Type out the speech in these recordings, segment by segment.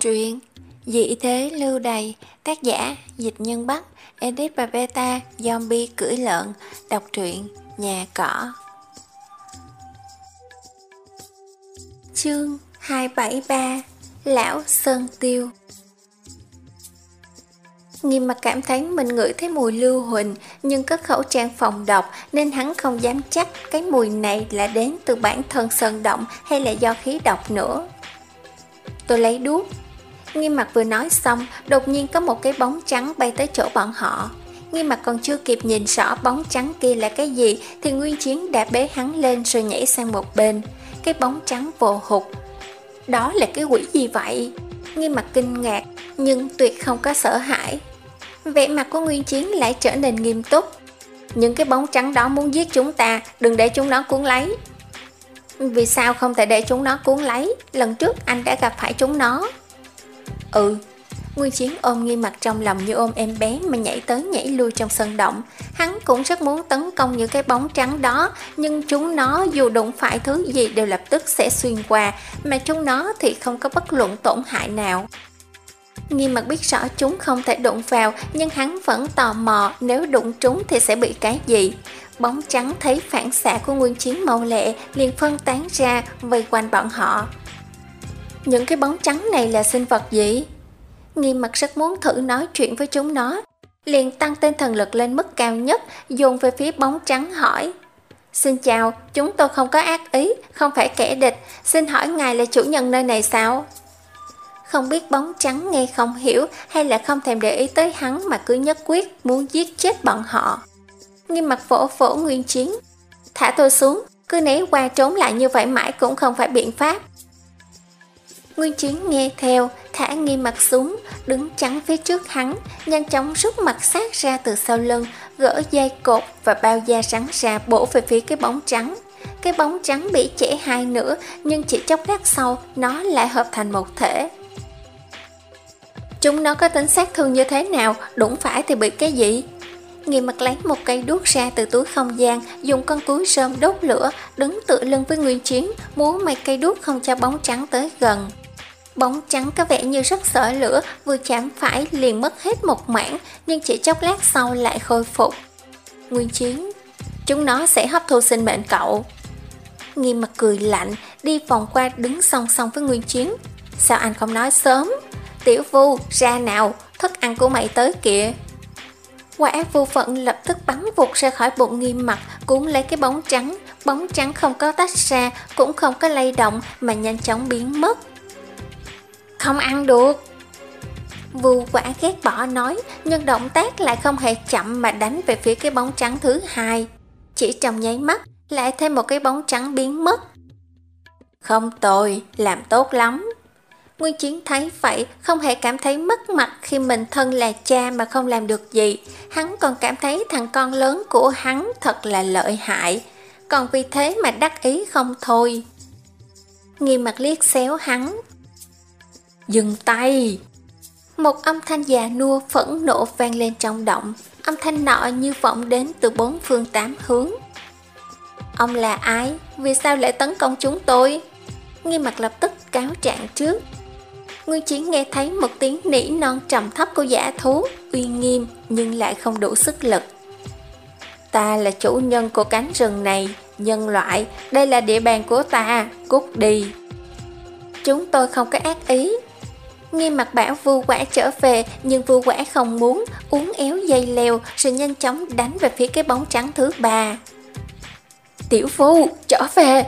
Truyện Dị thế lưu đầy Tác giả Dịch Nhân Bắc, Edit và Beta Zombie cưỡi lợn, Đọc truyện Nhà cỏ Chương 273 Lão Sơn Tiêu Nghiêm mặt cảm thấy mình ngửi thấy mùi lưu huỳnh, nhưng có khẩu trang phòng độc nên hắn không dám chắc cái mùi này là đến từ bản thân sơn động hay là do khí độc nữa. Tôi lấy đuốc. Nghiêm mặt vừa nói xong, đột nhiên có một cái bóng trắng bay tới chỗ bọn họ. Nghiêm mặt còn chưa kịp nhìn rõ bóng trắng kia là cái gì thì Nguyên Chiến đã bế hắn lên rồi nhảy sang một bên. Cái bóng trắng vồ hụt. Đó là cái quỷ gì vậy? Nghiêm mặt kinh ngạc nhưng tuyệt không có sợ hãi. Vẻ mặt của Nguyên Chiến lại trở nên nghiêm túc. Những cái bóng trắng đó muốn giết chúng ta, đừng để chúng nó cuốn lấy. Vì sao không thể để chúng nó cuốn lấy, lần trước anh đã gặp phải chúng nó. Ừ, Nguyên Chiến ôm nghi mặt trong lòng như ôm em bé mà nhảy tới nhảy lui trong sân động. Hắn cũng rất muốn tấn công những cái bóng trắng đó, nhưng chúng nó dù đụng phải thứ gì đều lập tức sẽ xuyên qua, mà chúng nó thì không có bất luận tổn hại nào. Nghi mặt biết rõ chúng không thể đụng vào Nhưng hắn vẫn tò mò nếu đụng chúng thì sẽ bị cái gì Bóng trắng thấy phản xạ của nguyên chiến màu lệ liền phân tán ra vây quanh bọn họ những cái bóng trắng này là sinh vật gì? Nghi mặt rất muốn thử nói chuyện với chúng nó Liền tăng tên thần lực lên mức cao nhất Dồn về phía bóng trắng hỏi Xin chào, chúng tôi không có ác ý, không phải kẻ địch Xin hỏi ngài là chủ nhân nơi này sao? Không biết bóng trắng nghe không hiểu hay là không thèm để ý tới hắn mà cứ nhất quyết muốn giết chết bọn họ. Nghiêm mặt phổ phổ nguyên chiến. Thả tôi xuống, cứ né qua trốn lại như vậy mãi cũng không phải biện pháp. Nguyên chiến nghe theo, thả nghi mặt xuống, đứng chắn phía trước hắn, nhanh chóng rút mặt sát ra từ sau lưng, gỡ dây cột và bao da rắn ra bổ về phía cái bóng trắng. Cái bóng trắng bị chẻ hai nửa, nhưng chỉ chốc lát sau, nó lại hợp thành một thể. Chúng nó có tính sát thương như thế nào, đụng phải thì bị cái gì? Nghi mặt lấy một cây đuốc ra từ túi không gian, dùng con túi sơm đốt lửa, đứng tựa lưng với Nguyên Chiến, muốn mày cây đuốc không cho bóng trắng tới gần. Bóng trắng có vẻ như rất sợ lửa, vừa chạm phải liền mất hết một mảng, nhưng chỉ chốc lát sau lại khôi phục. Nguyên Chiến, chúng nó sẽ hấp thu sinh mệnh cậu. Nghi mặt cười lạnh, đi vòng qua đứng song song với Nguyên Chiến. Sao anh không nói sớm? Tiểu vu, ra nào, thức ăn của mày tới kìa. Quả vô phận lập tức bắn vụt ra khỏi bụng nghiêm mặt, cuốn lấy cái bóng trắng. Bóng trắng không có tách ra, cũng không có lay động mà nhanh chóng biến mất. Không ăn được. Vu quả ghét bỏ nói, nhưng động tác lại không hề chậm mà đánh về phía cái bóng trắng thứ hai. Chỉ trong nháy mắt, lại thêm một cái bóng trắng biến mất. Không tồi, làm tốt lắm. Nguyên Chiến thấy vậy, không hề cảm thấy mất mặt khi mình thân là cha mà không làm được gì. Hắn còn cảm thấy thằng con lớn của hắn thật là lợi hại. Còn vì thế mà đắc ý không thôi. Nghi mặt liếc xéo hắn. Dừng tay! Một âm thanh già nua phẫn nộ vang lên trong động. Âm thanh nọ như vọng đến từ bốn phương tám hướng. Ông là ai? Vì sao lại tấn công chúng tôi? Nghi mặt lập tức cáo trạng trước. Nguyên Chiến nghe thấy một tiếng nỉ non trầm thấp của giả thú, uy nghiêm nhưng lại không đủ sức lực. Ta là chủ nhân của cánh rừng này, nhân loại, đây là địa bàn của ta, cút đi. Chúng tôi không có ác ý. Nghi mặt bảo vu quả trở về nhưng vu quả không muốn, uống éo dây leo rồi nhanh chóng đánh về phía cái bóng trắng thứ ba. Tiểu phu, trở về!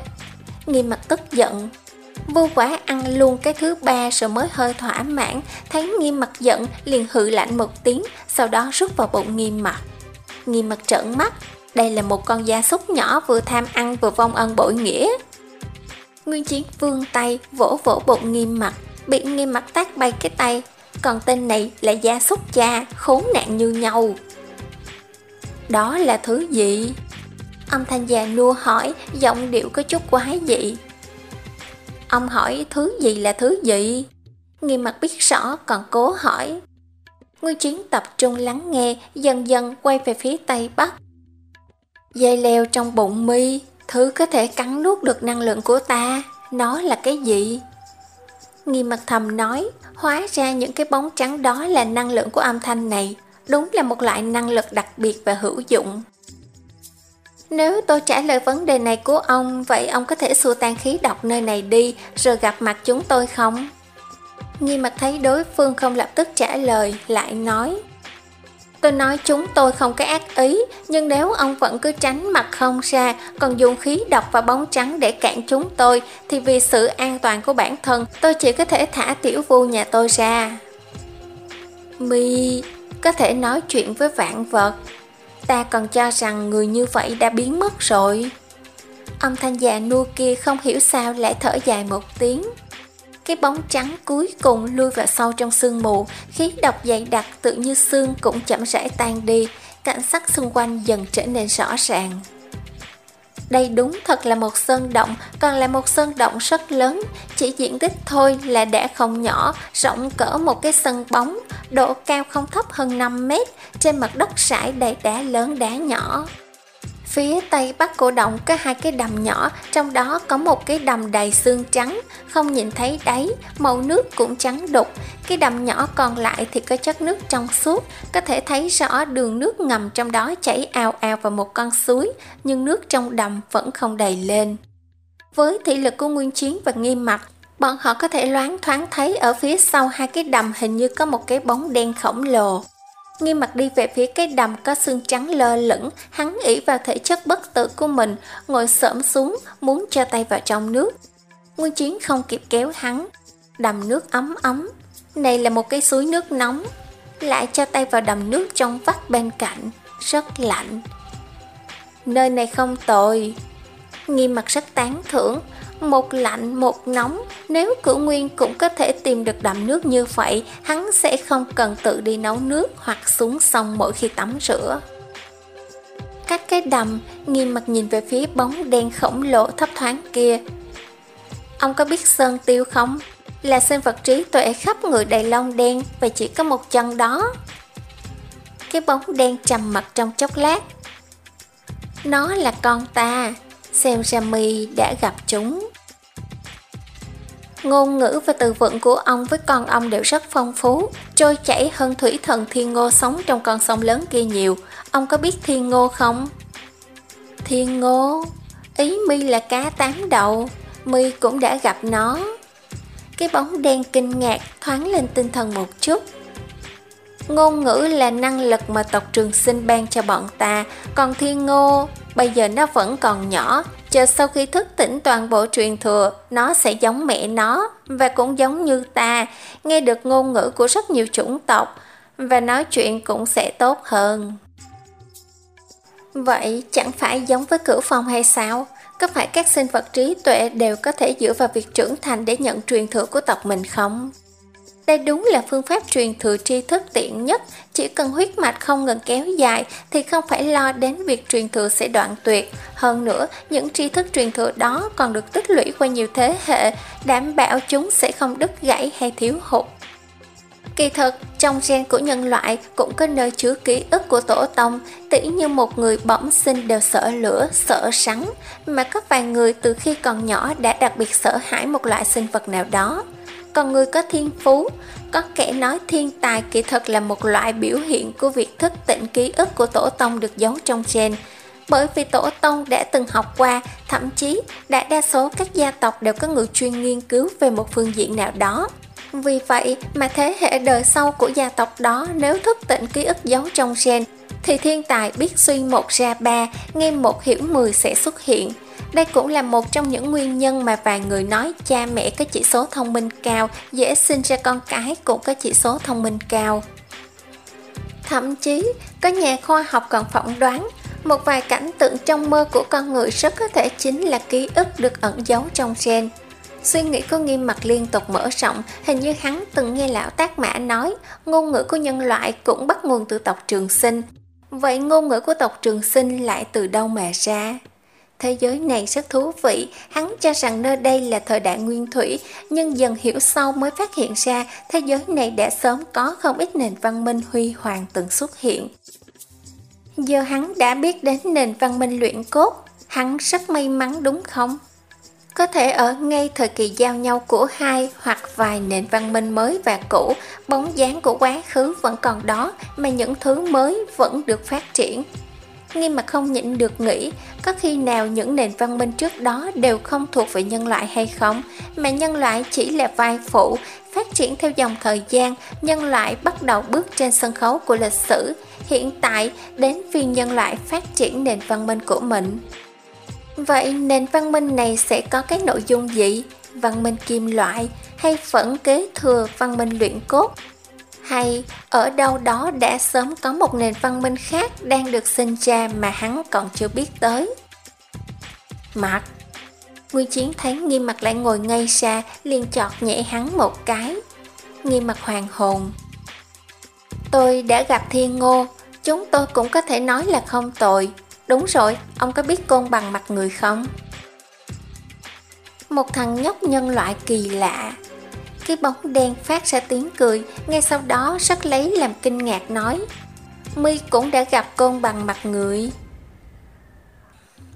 Nghi mặt tức giận, Vua quả ăn luôn cái thứ ba rồi mới hơi thỏa mãn, thấy nghiêm mặt giận liền hự lạnh một tiếng, sau đó rút vào bụng nghiêm mặt. Nghi mặt trợn mắt, đây là một con gia súc nhỏ vừa tham ăn vừa vong ân bội nghĩa. Nguyên chiến vương tay vỗ vỗ bụng nghiêm mặt, bị nghiêm mặt tác bay cái tay, còn tên này là gia súc cha, khốn nạn như nhau. Đó là thứ gì? Âm thanh già nua hỏi, giọng điệu có chút quái dị. Ông hỏi thứ gì là thứ gì? Nghiêm mặt biết rõ còn cố hỏi. Nguyên chiến tập trung lắng nghe, dần dần quay về phía tây bắc. Dây leo trong bụng mi, thứ có thể cắn nuốt được năng lượng của ta, nó là cái gì? Nghi mặt thầm nói, hóa ra những cái bóng trắng đó là năng lượng của âm thanh này. Đúng là một loại năng lực đặc biệt và hữu dụng. Nếu tôi trả lời vấn đề này của ông, vậy ông có thể xua tan khí độc nơi này đi, rồi gặp mặt chúng tôi không? Nghi mặt thấy đối phương không lập tức trả lời, lại nói Tôi nói chúng tôi không có ác ý, nhưng nếu ông vẫn cứ tránh mặt không ra, còn dùng khí độc và bóng trắng để cản chúng tôi, thì vì sự an toàn của bản thân, tôi chỉ có thể thả tiểu vu nhà tôi ra. Mi có thể nói chuyện với vạn vật, ta còn cho rằng người như vậy đã biến mất rồi. Ông thanh già nua kia không hiểu sao lại thở dài một tiếng. Cái bóng trắng cuối cùng lui vào sâu trong sương mù, khí độc dày đặc tự như xương cũng chậm rãi tan đi, cảnh sắc xung quanh dần trở nên rõ ràng. Đây đúng thật là một sơn động, còn là một sơn động rất lớn, chỉ diện tích thôi là đã không nhỏ, rộng cỡ một cái sân bóng, độ cao không thấp hơn 5 mét, trên mặt đất sải đầy đá lớn đá nhỏ. Phía tây bắc cổ động có hai cái đầm nhỏ, trong đó có một cái đầm đầy xương trắng, không nhìn thấy đáy, màu nước cũng trắng đục. Cái đầm nhỏ còn lại thì có chất nước trong suốt, có thể thấy rõ đường nước ngầm trong đó chảy ào ào vào một con suối, nhưng nước trong đầm vẫn không đầy lên. Với thị lực của Nguyên Chiến và Nghiêm Mặt, bọn họ có thể loáng thoáng thấy ở phía sau hai cái đầm hình như có một cái bóng đen khổng lồ. Nghiêm mặt đi về phía cái đầm có xương trắng lơ lửng, hắn ỉ vào thể chất bất tử của mình, ngồi xổm xuống, muốn cho tay vào trong nước. Nguyên Chiến không kịp kéo hắn, đầm nước ấm ấm. Này là một cái suối nước nóng, lại cho tay vào đầm nước trong vắt bên cạnh, rất lạnh. Nơi này không tồi. Nghiêm mặt rất tán thưởng, một lạnh một nóng, nếu cửu nguyên cũng có thể tìm được đầm nước như vậy, hắn sẽ không cần tự đi nấu nước hoặc xuống sông mỗi khi tắm rửa. các cái đầm, nghiêm mặt nhìn về phía bóng đen khổng lồ thấp thoáng kia. Ông có biết sơn tiêu không? Là sinh vật trí tuệ khắp người đầy lông đen và chỉ có một chân đó. Cái bóng đen trầm mặt trong chốc lát. Nó là con ta, xem ra mi đã gặp chúng. Ngôn ngữ và từ vựng của ông với con ông đều rất phong phú, trôi chảy hơn thủy thần thiên ngô sống trong con sông lớn kia nhiều. Ông có biết thiên ngô không? Thiên ngô? Ý mi là cá tám đầu, mi cũng đã gặp nó. Cái bóng đen kinh ngạc thoáng lên tinh thần một chút. Ngôn ngữ là năng lực mà tộc trường sinh ban cho bọn ta, còn thiên ngô bây giờ nó vẫn còn nhỏ, chờ sau khi thức tỉnh toàn bộ truyền thừa, nó sẽ giống mẹ nó và cũng giống như ta, nghe được ngôn ngữ của rất nhiều chủng tộc và nói chuyện cũng sẽ tốt hơn. Vậy chẳng phải giống với cửu phong hay sao? Có phải các sinh vật trí tuệ đều có thể dựa vào việc trưởng thành để nhận truyền thừa của tộc mình không? Đây đúng là phương pháp truyền thừa tri thức tiện nhất, chỉ cần huyết mạch không ngừng kéo dài thì không phải lo đến việc truyền thừa sẽ đoạn tuyệt. Hơn nữa, những tri thức truyền thừa đó còn được tích lũy qua nhiều thế hệ, đảm bảo chúng sẽ không đứt gãy hay thiếu hụt. Kỳ thực, trong gen của nhân loại cũng có nơi chứa ký ức của tổ tông, tỉ như một người bẩm sinh đều sợ lửa, sợ sắn, mà có vài người từ khi còn nhỏ đã đặc biệt sợ hãi một loại sinh vật nào đó còn người có thiên phú. Có kẻ nói thiên tài kỳ thực là một loại biểu hiện của việc thức tỉnh ký ức của tổ tông được giấu trong gen. Bởi vì tổ tông đã từng học qua, thậm chí đại đa số các gia tộc đều có người chuyên nghiên cứu về một phương diện nào đó. Vì vậy mà thế hệ đời sau của gia tộc đó nếu thức tỉnh ký ức giấu trong gen, thì thiên tài biết suy một ra ba, nghe một hiểu mười sẽ xuất hiện. Đây cũng là một trong những nguyên nhân mà vài người nói cha mẹ có chỉ số thông minh cao, dễ sinh ra con cái cũng có chỉ số thông minh cao. Thậm chí, có nhà khoa học còn phỏng đoán, một vài cảnh tượng trong mơ của con người rất có thể chính là ký ức được ẩn giấu trong gen. Suy nghĩ của nghiêm mặt liên tục mở rộng, hình như hắn từng nghe lão tác mã nói, ngôn ngữ của nhân loại cũng bắt nguồn từ tộc trường sinh. Vậy ngôn ngữ của tộc trường sinh lại từ đâu mà ra? Thế giới này rất thú vị, hắn cho rằng nơi đây là thời đại nguyên thủy, nhưng dần hiểu sâu mới phát hiện ra thế giới này đã sớm có không ít nền văn minh huy hoàng từng xuất hiện. Giờ hắn đã biết đến nền văn minh luyện cốt, hắn rất may mắn đúng không? Có thể ở ngay thời kỳ giao nhau của hai hoặc vài nền văn minh mới và cũ, bóng dáng của quá khứ vẫn còn đó mà những thứ mới vẫn được phát triển. Nghiêm mà không nhịn được nghĩ, có khi nào những nền văn minh trước đó đều không thuộc về nhân loại hay không, mà nhân loại chỉ là vai phụ, phát triển theo dòng thời gian, nhân loại bắt đầu bước trên sân khấu của lịch sử, hiện tại đến phiên nhân loại phát triển nền văn minh của mình. Vậy nền văn minh này sẽ có cái nội dung gì? Văn minh kim loại hay vẫn kế thừa văn minh luyện cốt? Hay ở đâu đó đã sớm có một nền văn minh khác đang được sinh ra mà hắn còn chưa biết tới? Mặt Nguyên Chiến thấy nghiêm mặt lại ngồi ngay xa liền chọt nhẹ hắn một cái. Nghiêm mặt hoàng hồn. Tôi đã gặp thiên ngô Chúng tôi cũng có thể nói là không tội Đúng rồi, ông có biết côn bằng mặt người không? Một thằng nhóc nhân loại kỳ lạ. Cái bóng đen phát ra tiếng cười, Ngay sau đó rất lấy làm kinh ngạc nói My cũng đã gặp côn bằng mặt người.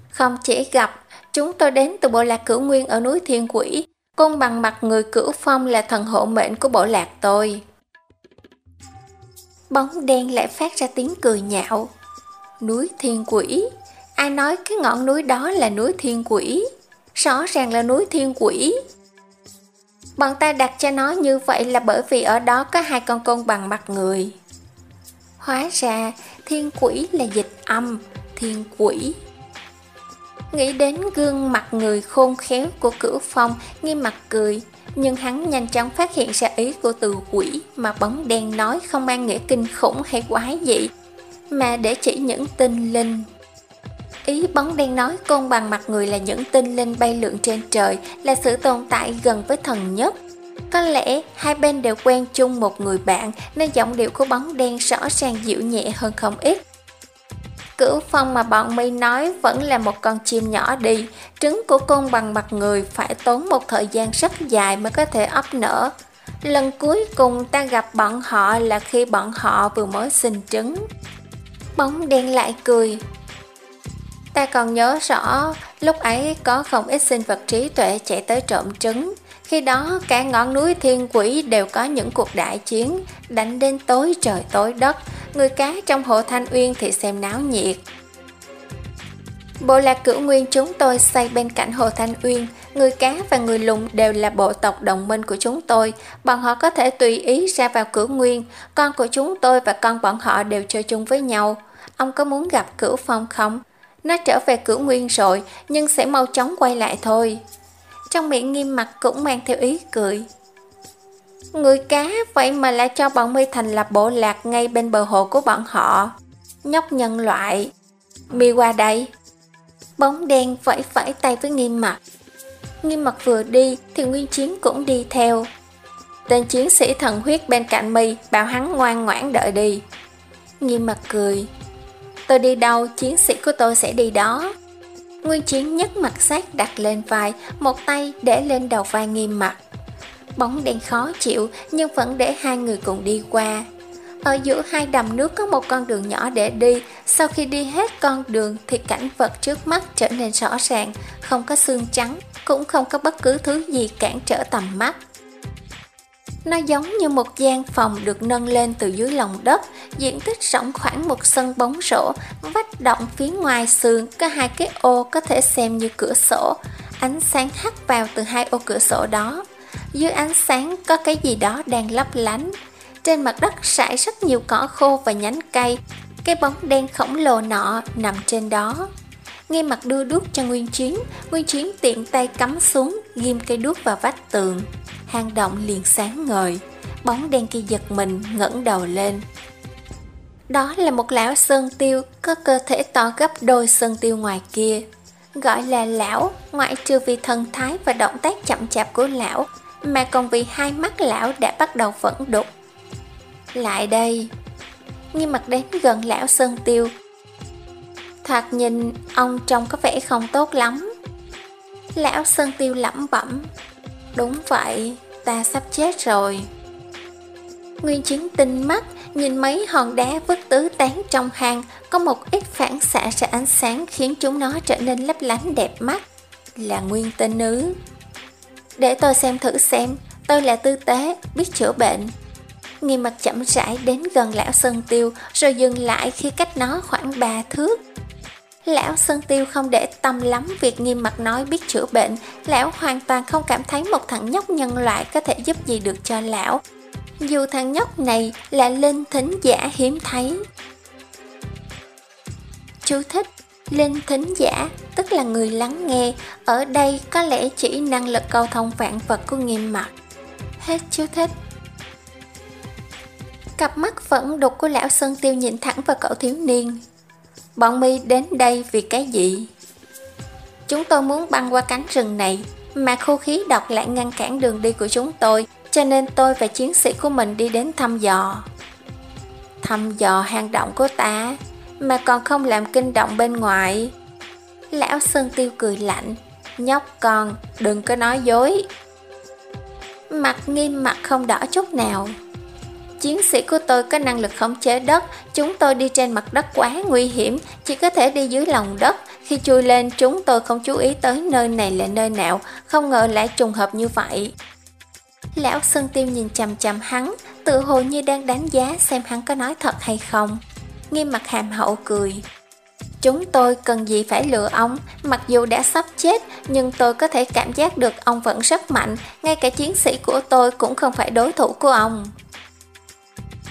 Không chỉ gặp, Chúng tôi đến từ bộ lạc cửu nguyên ở núi Thiên Quỷ. Côn bằng mặt người cửu phong là thần hộ mệnh của bộ lạc tôi. Bóng đen lại phát ra tiếng cười nhạo. Núi Thiên Quỷ? Ai nói cái ngọn núi đó là núi Thiên Quỷ? Rõ ràng là núi Thiên Quỷ. Bọn ta đặt cho nó như vậy là bởi vì ở đó có hai con côn bằng mặt người. Hóa ra thiên quỷ là dịch âm, thiên quỷ. Nghĩ đến gương mặt người khôn khéo của cửu phong Nghiêm mặt cười Nhưng hắn nhanh chóng phát hiện ra ý của từ quỷ Mà bóng đen nói không mang nghĩa kinh khủng hay quái dị Mà để chỉ những tinh linh. Ý bóng đen nói côn bằng mặt người là những tinh linh bay lượn trên trời Là sự tồn tại gần với thần nhất có lẽ hai bên đều quen chung một người bạn nên giọng điệu của bóng đen rõ ràng dịu nhẹ hơn không ít. Cửu phong mà bọn mi nói vẫn là một con chim nhỏ đi, trứng của côn bằng mặt người phải tốn một thời gian rất dài mới có thể ấp nở. Lần cuối cùng ta gặp bọn họ là khi bọn họ vừa mới sinh trứng. Bóng đen lại cười. Ta còn nhớ rõ, lúc ấy có không ít sinh vật trí tuệ chạy tới trộm trứng. Khi đó cả ngọn núi thiên quỷ đều có những cuộc đại chiến, đánh đến tối trời tối đất, người cá trong hồ Thanh Uyên thì xem náo nhiệt. Bộ lạc cửu nguyên chúng tôi xây bên cạnh hồ Thanh Uyên, người cá và người lùng đều là bộ tộc đồng minh của chúng tôi, bọn họ có thể tùy ý ra vào cửu nguyên, con của chúng tôi và con bọn họ đều chơi chung với nhau. Ông có muốn gặp cửu phong không? Nó trở về cửa nguyên rồi, nhưng sẽ mau chóng quay lại thôi. Trong miệng nghiêm mặt cũng mang theo ý cười. Người cá vậy mà lại cho bọn mi thành lập bộ lạc ngay bên bờ hồ của bọn họ. Nhóc nhân loại. Mi qua đây. Bóng đen vẫy vẫy tay với nghiêm mặt. Nghiêm mặt vừa đi thì Nguyên Chiến cũng đi theo. Tên chiến sĩ thần huyết bên cạnh mi bảo hắn ngoan ngoãn đợi đi. Nghiêm mặt cười. Tôi đi đâu, chiến sĩ của tôi sẽ đi đó. Nguyên Chiến nhấc mặt sát đặt lên vai, một tay để lên đầu vai nghiêm mặt. Bóng đen khó chịu nhưng vẫn để hai người cùng đi qua. Ở giữa hai đầm nước có một con đường nhỏ để đi, sau khi đi hết con đường thì cảnh vật trước mắt trở nên rõ ràng, không có xương trắng, cũng không có bất cứ thứ gì cản trở tầm mắt. Nó giống như một gian phòng được nâng lên từ dưới lòng đất, diện tích rộng khoảng một sân bóng rổ, vách động phía ngoài sườn có hai cái ô có thể xem như cửa sổ, ánh sáng hắt vào từ hai ô cửa sổ đó. Dưới ánh sáng có cái gì đó đang lấp lánh. Trên mặt đất sải rất nhiều cỏ khô và nhánh cây, cái bóng đen khổng lồ nọ nằm trên đó. Nghe mặt đưa đuốc cho Nguyên Chiến, Nguyên Chiến tiện tay cắm xuống, ghim cây đuốc vào vách tường hang động liền sáng ngời, bóng đen kia giật mình ngẩng đầu lên. Đó là một lão sơn tiêu có cơ thể to gấp đôi sơn tiêu ngoài kia. Gọi là lão, ngoại trừ vì thần thái và động tác chậm chạp của lão, mà còn vì hai mắt lão đã bắt đầu vẫn đục. Lại đây, nghi mặt đến gần lão sơn tiêu. Thoạt nhìn, ông trông có vẻ không tốt lắm. Lão sơn tiêu lẩm bẩm, Đúng vậy, ta sắp chết rồi. Nguyên chiến tinh mắt, nhìn mấy hòn đá vứt tứ tán trong hang, có một ít phản xạ ra ánh sáng khiến chúng nó trở nên lấp lánh đẹp mắt. là nguyên tinh nữ. Để tôi xem thử xem, tôi là tư tế, biết chữa bệnh. Nghi mặt chậm rãi đến gần lão Sơn Tiêu rồi dừng lại khi cách nó khoảng ba thước. Lão Sơn Tiêu không để tâm lắm việc nghiêm mặt nói biết chữa bệnh, lão hoàn toàn không cảm thấy một thằng nhóc nhân loại có thể giúp gì được cho lão. Dù thằng nhóc này là linh thính giả hiếm thấy. Chú thích Linh thính giả, tức là người lắng nghe, ở đây có lẽ chỉ năng lực cầu thông vạn vật của nghiêm mặt. Hết chú thích. Cặp mắt vẫn đục của lão Sơn Tiêu nhìn thẳng vào cậu thiếu niên. Bọn mi đến đây vì cái gì? Chúng tôi muốn băng qua cánh rừng này, mà khu khí độc lại ngăn cản đường đi của chúng tôi, cho nên tôi và chiến sĩ của mình đi đến thăm dò. Thăm dò hang động của ta, mà còn không làm kinh động bên ngoài. Lão Sơn Tiêu cười lạnh, nhóc con, đừng có nói dối. Mặt nghiêm mặt không đỏ chút nào. Chiến sĩ của tôi có năng lực khống chế đất, chúng tôi đi trên mặt đất quá nguy hiểm, chỉ có thể đi dưới lòng đất. Khi chui lên, chúng tôi không chú ý tới nơi này là nơi nào, không ngờ lại trùng hợp như vậy. Lão Sơn Tiêu nhìn chằm chằm hắn, tự hồ như đang đánh giá xem hắn có nói thật hay không. Nghiêm mặt hàm hậu cười. Chúng tôi cần gì phải lừa ông, mặc dù đã sắp chết, nhưng tôi có thể cảm giác được ông vẫn rất mạnh, ngay cả chiến sĩ của tôi cũng không phải đối thủ của ông.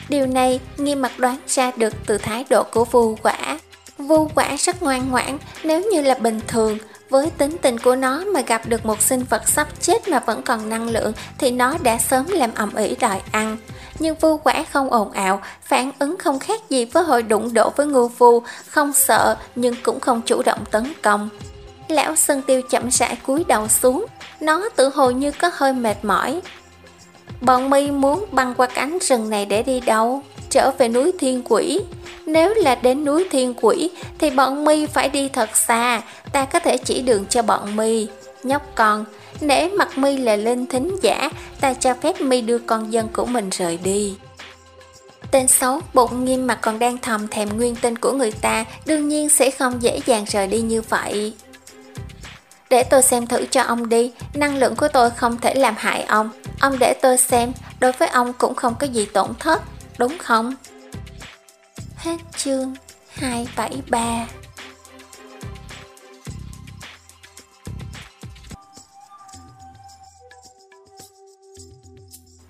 Điều này nghiêm mặt đoán ra được từ thái độ của vu quả. Vu quả rất ngoan ngoãn, nếu như là bình thường, với tính tình của nó mà gặp được một sinh vật sắp chết mà vẫn còn năng lượng thì nó đã sớm làm ẩm ỉ đòi ăn. Nhưng vu quả không ồn ào, phản ứng không khác gì với hồi đụng độ với ngư vu, không sợ nhưng cũng không chủ động tấn công. Lão Sơn Tiêu chậm rãi cúi đầu xuống, nó tự hồ như có hơi mệt mỏi, Bọn mi muốn băng qua cánh rừng này để đi đâu? Trở về núi Thiên Quỷ. Nếu là đến núi Thiên Quỷ thì bọn mi phải đi thật xa, ta có thể chỉ đường cho bọn mi. Nhóc con, nể mặt mi là linh thính giả, ta cho phép mi đưa con dân của mình rời đi. Tên xấu, bụng nghiêm mặt còn đang thầm thèm nguyên tinh của người ta, đương nhiên sẽ không dễ dàng rời đi như vậy. Để tôi xem thử cho ông đi, năng lượng của tôi không thể làm hại ông. Ông để tôi xem, đối với ông cũng không có gì tổn thất, đúng không? Hết chương 273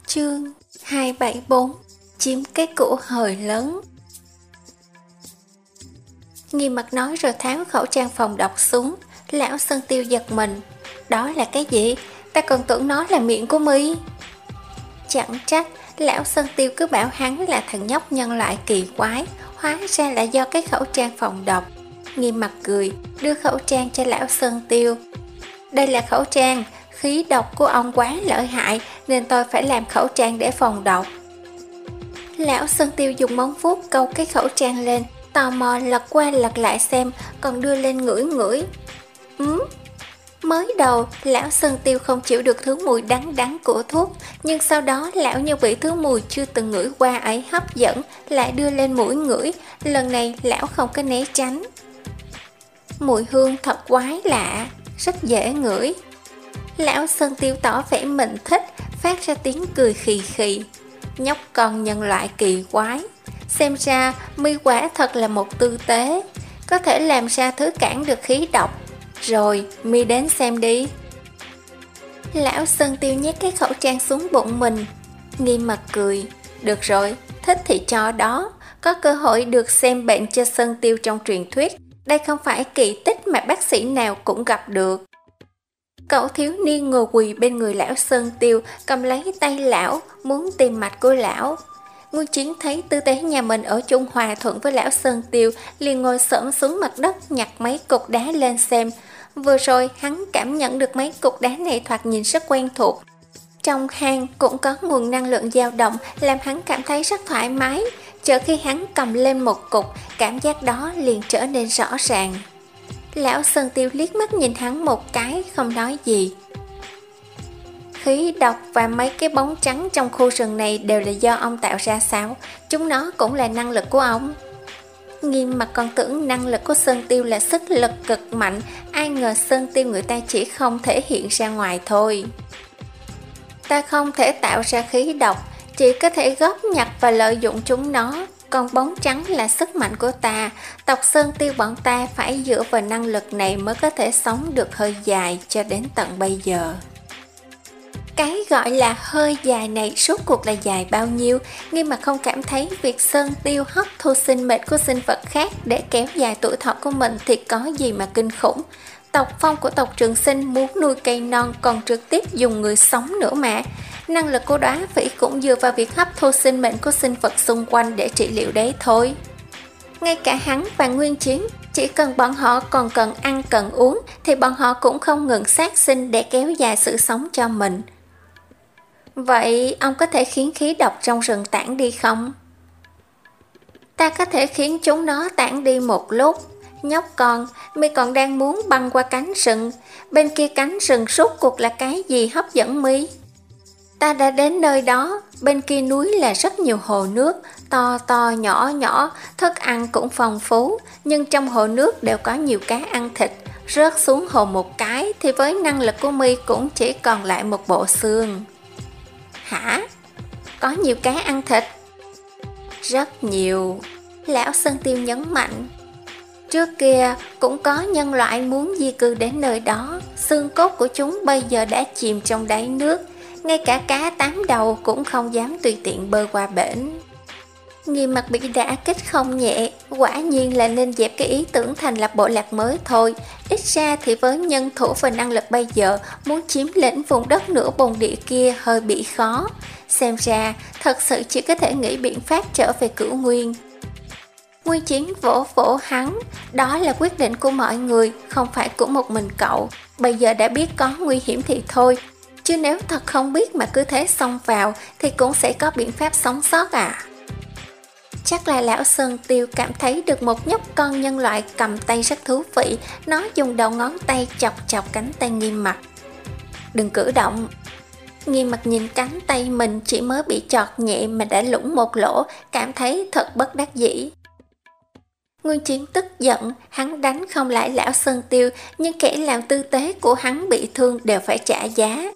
Chương 274 Chiếm cái củ hời lớn. Nghi mặt nói rồi tháo khẩu trang phòng độc xuống. Lão Sơn Tiêu giật mình. Đó là cái gì? Ta còn tưởng nó là miệng của mi Chẳng trách, Lão Sơn Tiêu cứ bảo hắn là thằng nhóc nhân loại kỳ quái, Hóa ra là do cái khẩu trang phòng độc. Nghiêm mặt cười, Đưa khẩu trang cho lão Sơn Tiêu. Đây là khẩu trang, Khí độc của ông quá lợi hại, Nên tôi phải làm khẩu trang để phòng độc. Lão Sơn Tiêu dùng móng vuốt câu cái khẩu trang lên, Tò mò lật qua lật lại xem, Còn đưa lên ngửi ngửi. Ừ. Mới đầu, lão Sơn Tiêu không chịu được thứ mùi đắng đắng của thuốc, nhưng sau đó lão như bị thứ mùi chưa từng ngửi qua ấy hấp dẫn, lại đưa lên mũi ngửi, lần này lão không có né tránh. Mùi hương thật quái lạ, rất dễ ngửi. Lão Sơn Tiêu tỏ vẻ mình thích, phát ra tiếng cười khì khì. Nhóc con nhân loại kỳ quái. Xem ra, mi quả thật là một tư tế, có thể làm ra thứ cản được khí độc rồi, mi đến xem đi. Lão Sơn Tiêu nhét cái khẩu trang xuống bụng mình. Nghiêm mặt cười. Được rồi, thích thì cho đó. Có cơ hội được xem bệnh cho Sơn Tiêu trong truyền thuyết. Đây không phải kỳ tích mà bác sĩ nào cũng gặp được. Cậu thiếu niên ngồi quỳ bên người lão Sơn Tiêu, cầm lấy tay lão, muốn tìm mạch của lão. Nguyên Chiến thấy tư tế nhà mình ở chung hòa thuận với lão Sơn Tiêu, liền ngồi xổm xuống mặt đất nhặt mấy cục đá lên xem. Vừa rồi hắn cảm nhận được mấy cục đá này thoạt nhìn rất quen thuộc. Trong hang cũng có nguồn năng lượng dao động làm hắn cảm thấy rất thoải mái. Chờ khi hắn cầm lên một cục, cảm giác đó liền trở nên rõ ràng. Lão Sơn Tiêu liếc mắt nhìn hắn một cái, không nói gì. Khí độc và mấy cái bóng trắng trong khu rừng này đều là do ông tạo ra sao? Chúng nó cũng là năng lực của ông. Nghiêm mặt còn tưởng năng lực của Sơn Tiêu là sức lực cực mạnh, ai ngờ Sơn Tiêu người ta chỉ không thể hiện ra ngoài thôi. Ta không thể tạo ra khí độc, chỉ có thể góp nhặt và lợi dụng chúng nó. Còn bóng trắng là sức mạnh của ta, tộc Sơn Tiêu bọn ta phải dựa vào năng lực này mới có thể sống được hơi dài cho đến tận bây giờ. Cái gọi là hơi dài này suốt cuộc là dài bao nhiêu, nhưng mà không cảm thấy việc Sơn Tiêu hấp thu sinh mệnh của sinh vật khác để kéo dài tuổi thọ của mình thì có gì mà kinh khủng. Tộc phong của tộc trường sinh muốn nuôi cây non còn trực tiếp dùng người sống nữa mà. Năng lực của đóa vĩ cũng dựa vào việc hấp thu sinh mệnh của sinh vật xung quanh để trị liệu đấy thôi. Ngay cả hắn và Nguyên Chiến, chỉ cần bọn họ còn cần ăn cần uống thì bọn họ cũng không ngừng sát sinh để kéo dài sự sống cho mình. Vậy ông có thể khiến khí độc trong rừng tản đi không? Ta có thể khiến chúng nó tản đi một lúc. Nhóc con, mi còn đang muốn băng qua cánh rừng. Bên kia cánh rừng suốt cuộc là cái gì hấp dẫn mi? Ta đã đến nơi đó, bên kia núi là rất nhiều hồ nước, to to nhỏ nhỏ, thức ăn cũng phong phú, nhưng trong hồ nước đều có nhiều cá ăn thịt. Rớt xuống hồ một cái thì với năng lực của mi cũng chỉ còn lại một bộ xương. Hả? Có nhiều cá ăn thịt? Rất nhiều. Lão Sơn Tiêu nhấn mạnh. Trước kia cũng có nhân loại muốn di cư đến nơi đó, xương cốt của chúng bây giờ đã chìm trong đáy nước, ngay cả cá tám đầu cũng không dám tùy tiện bơi qua bển. Nghiêm mặt bị đã kích không nhẹ, quả nhiên là nên dẹp cái ý tưởng thành lập bộ lạc mới thôi. Ít ra thì với nhân thủ và năng lực bây giờ, muốn chiếm lĩnh vùng đất nửa bồn địa kia hơi bị khó. Xem ra, thật sự chỉ có thể nghĩ biện pháp trở về cửu nguyên. Nguyên chiến vỗ vỗ hắn, đó là quyết định của mọi người, không phải của một mình cậu. Bây giờ đã biết có nguy hiểm thì thôi, chứ nếu thật không biết mà cứ thế xông vào thì cũng sẽ có biện pháp sống sót à. Chắc là lão Sơn Tiêu cảm thấy được một nhóc con nhân loại cầm tay rất thú vị, nó dùng đầu ngón tay chọc chọc cánh tay nghiêm mặt. Đừng cử động. Nghiêm mặt nhìn cánh tay mình chỉ mới bị chọt nhẹ mà đã lũng một lỗ, cảm thấy thật bất đắc dĩ. Nguyên Chiến tức giận, hắn đánh không lại lão Sơn Tiêu, nhưng kẻ làm tư tế của hắn bị thương đều phải trả giá.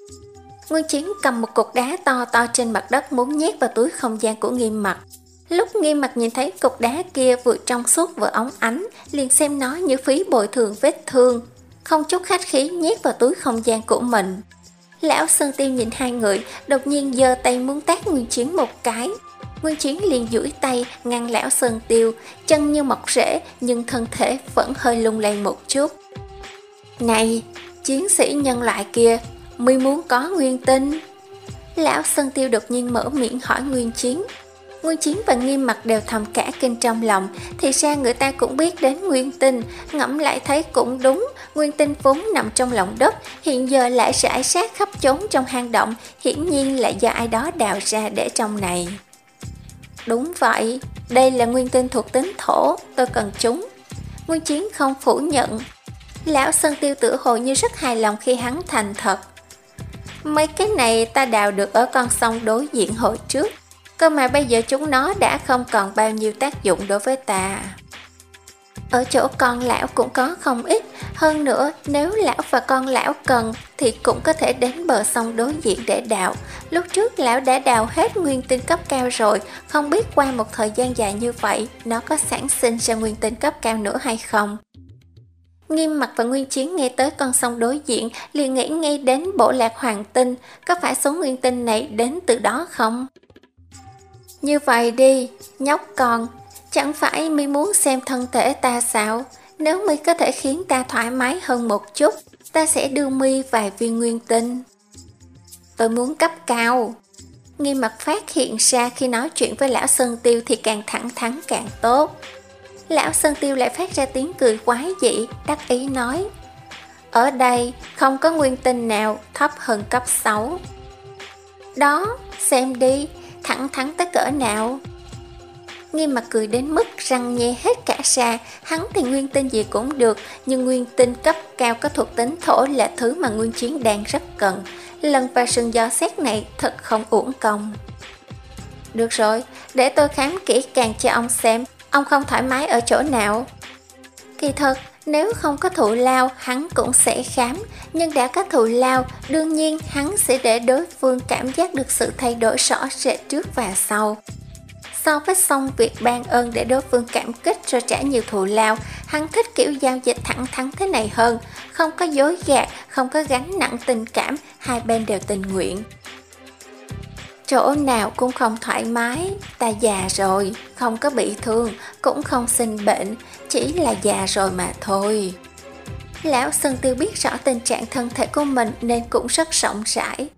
Nguyên Chiến cầm một cục đá to to trên mặt đất muốn nhét vào túi không gian của nghiêm mặt. Lúc nghiêm mặt nhìn thấy cục đá kia vừa trong suốt vừa ống ánh, liền xem nó như phí bồi thường vết thương, không chút khách khí nhét vào túi không gian của mình. Lão Sơn Tiêu nhìn hai người, đột nhiên giơ tay muốn tát Nguyên Chiến một cái. Nguyên Chiến liền duỗi tay ngăn lão Sơn Tiêu, chân như mọc rễ nhưng thân thể vẫn hơi lung lay một chút. Này, chiến sĩ nhân loại kia, mi muốn có nguyên tinh? Lão Sơn Tiêu đột nhiên mở miệng hỏi Nguyên Chiến. Nguyên Chiến và Nghiêm mặt đều thầm cả kinh trong lòng, thì ra người ta cũng biết đến Nguyên Tinh, ngẫm lại thấy cũng đúng, Nguyên Tinh vốn nằm trong lòng đất, hiện giờ lại rải sát khắp chốn trong hang động, hiển nhiên là do ai đó đào ra để trong này. Đúng vậy, đây là Nguyên Tinh thuộc tính thổ, tôi cần chúng. Nguyên Chiến không phủ nhận. Lão Sơn Tiêu tự hồ như rất hài lòng khi hắn thành thật. Mấy cái này ta đào được ở con sông đối diện hồi trước cơ mà bây giờ chúng nó đã không còn bao nhiêu tác dụng đối với ta. Ở chỗ con lão cũng có không ít, hơn nữa nếu lão và con lão cần thì cũng có thể đến bờ sông đối diện để đào. Lúc trước lão đã đào hết nguyên tinh cấp cao rồi, không biết qua một thời gian dài như vậy nó có sản sinh ra nguyên tinh cấp cao nữa hay không. Nghiêm mặt và Nguyên Chiến nghe tới con sông đối diện liền nghĩ ngay đến bộ lạc hoàng tinh, có phải số nguyên tinh này đến từ đó không? Như vậy đi, nhóc con, chẳng phải mi muốn xem thân thể ta sao? Nếu mi có thể khiến ta thoải mái hơn một chút, ta sẽ đưa mi vài viên nguyên tinh. Tôi muốn cấp cao. Nghi mặt phát hiện ra khi nói chuyện với lão Sơn Tiêu thì càng thẳng thắn càng tốt. Lão Sơn Tiêu lại phát ra tiếng cười quái dị, đắc ý nói. Ở đây không có nguyên tinh nào thấp hơn cấp 6. Đó, xem đi, thẳng thắn tới cỡ nào. Nghiêm mặt cười đến mức răng nhe hết cả xa, hắn thì nguyên tinh gì cũng được, nhưng nguyên tinh cấp cao có thuộc tính thổ là thứ mà nguyên chiến đang rất cần. Lần vào sừng do xét này thật không uổng công. Được rồi, để tôi khám kỹ càng cho ông xem, Ông không thoải mái ở chỗ nào? Kỳ thật, nếu không có thụ lao, hắn cũng sẽ khám, nhưng đã có thụ lao, đương nhiên hắn sẽ để đối phương cảm giác được sự thay đổi rõ rệt trước và sau. So với xong việc ban ơn để đối phương cảm kích rồi trả nhiều thù lao, hắn thích kiểu giao dịch thẳng thắn thế này hơn, không có dối gạt, không có gánh nặng tình cảm, hai bên đều tình nguyện. Chỗ nào cũng không thoải mái, ta già rồi, không có bị thương, cũng không sinh bệnh, chỉ là già rồi mà thôi. Lão Sơn Tiêu biết rõ tình trạng thân thể của mình nên cũng rất rộng rãi.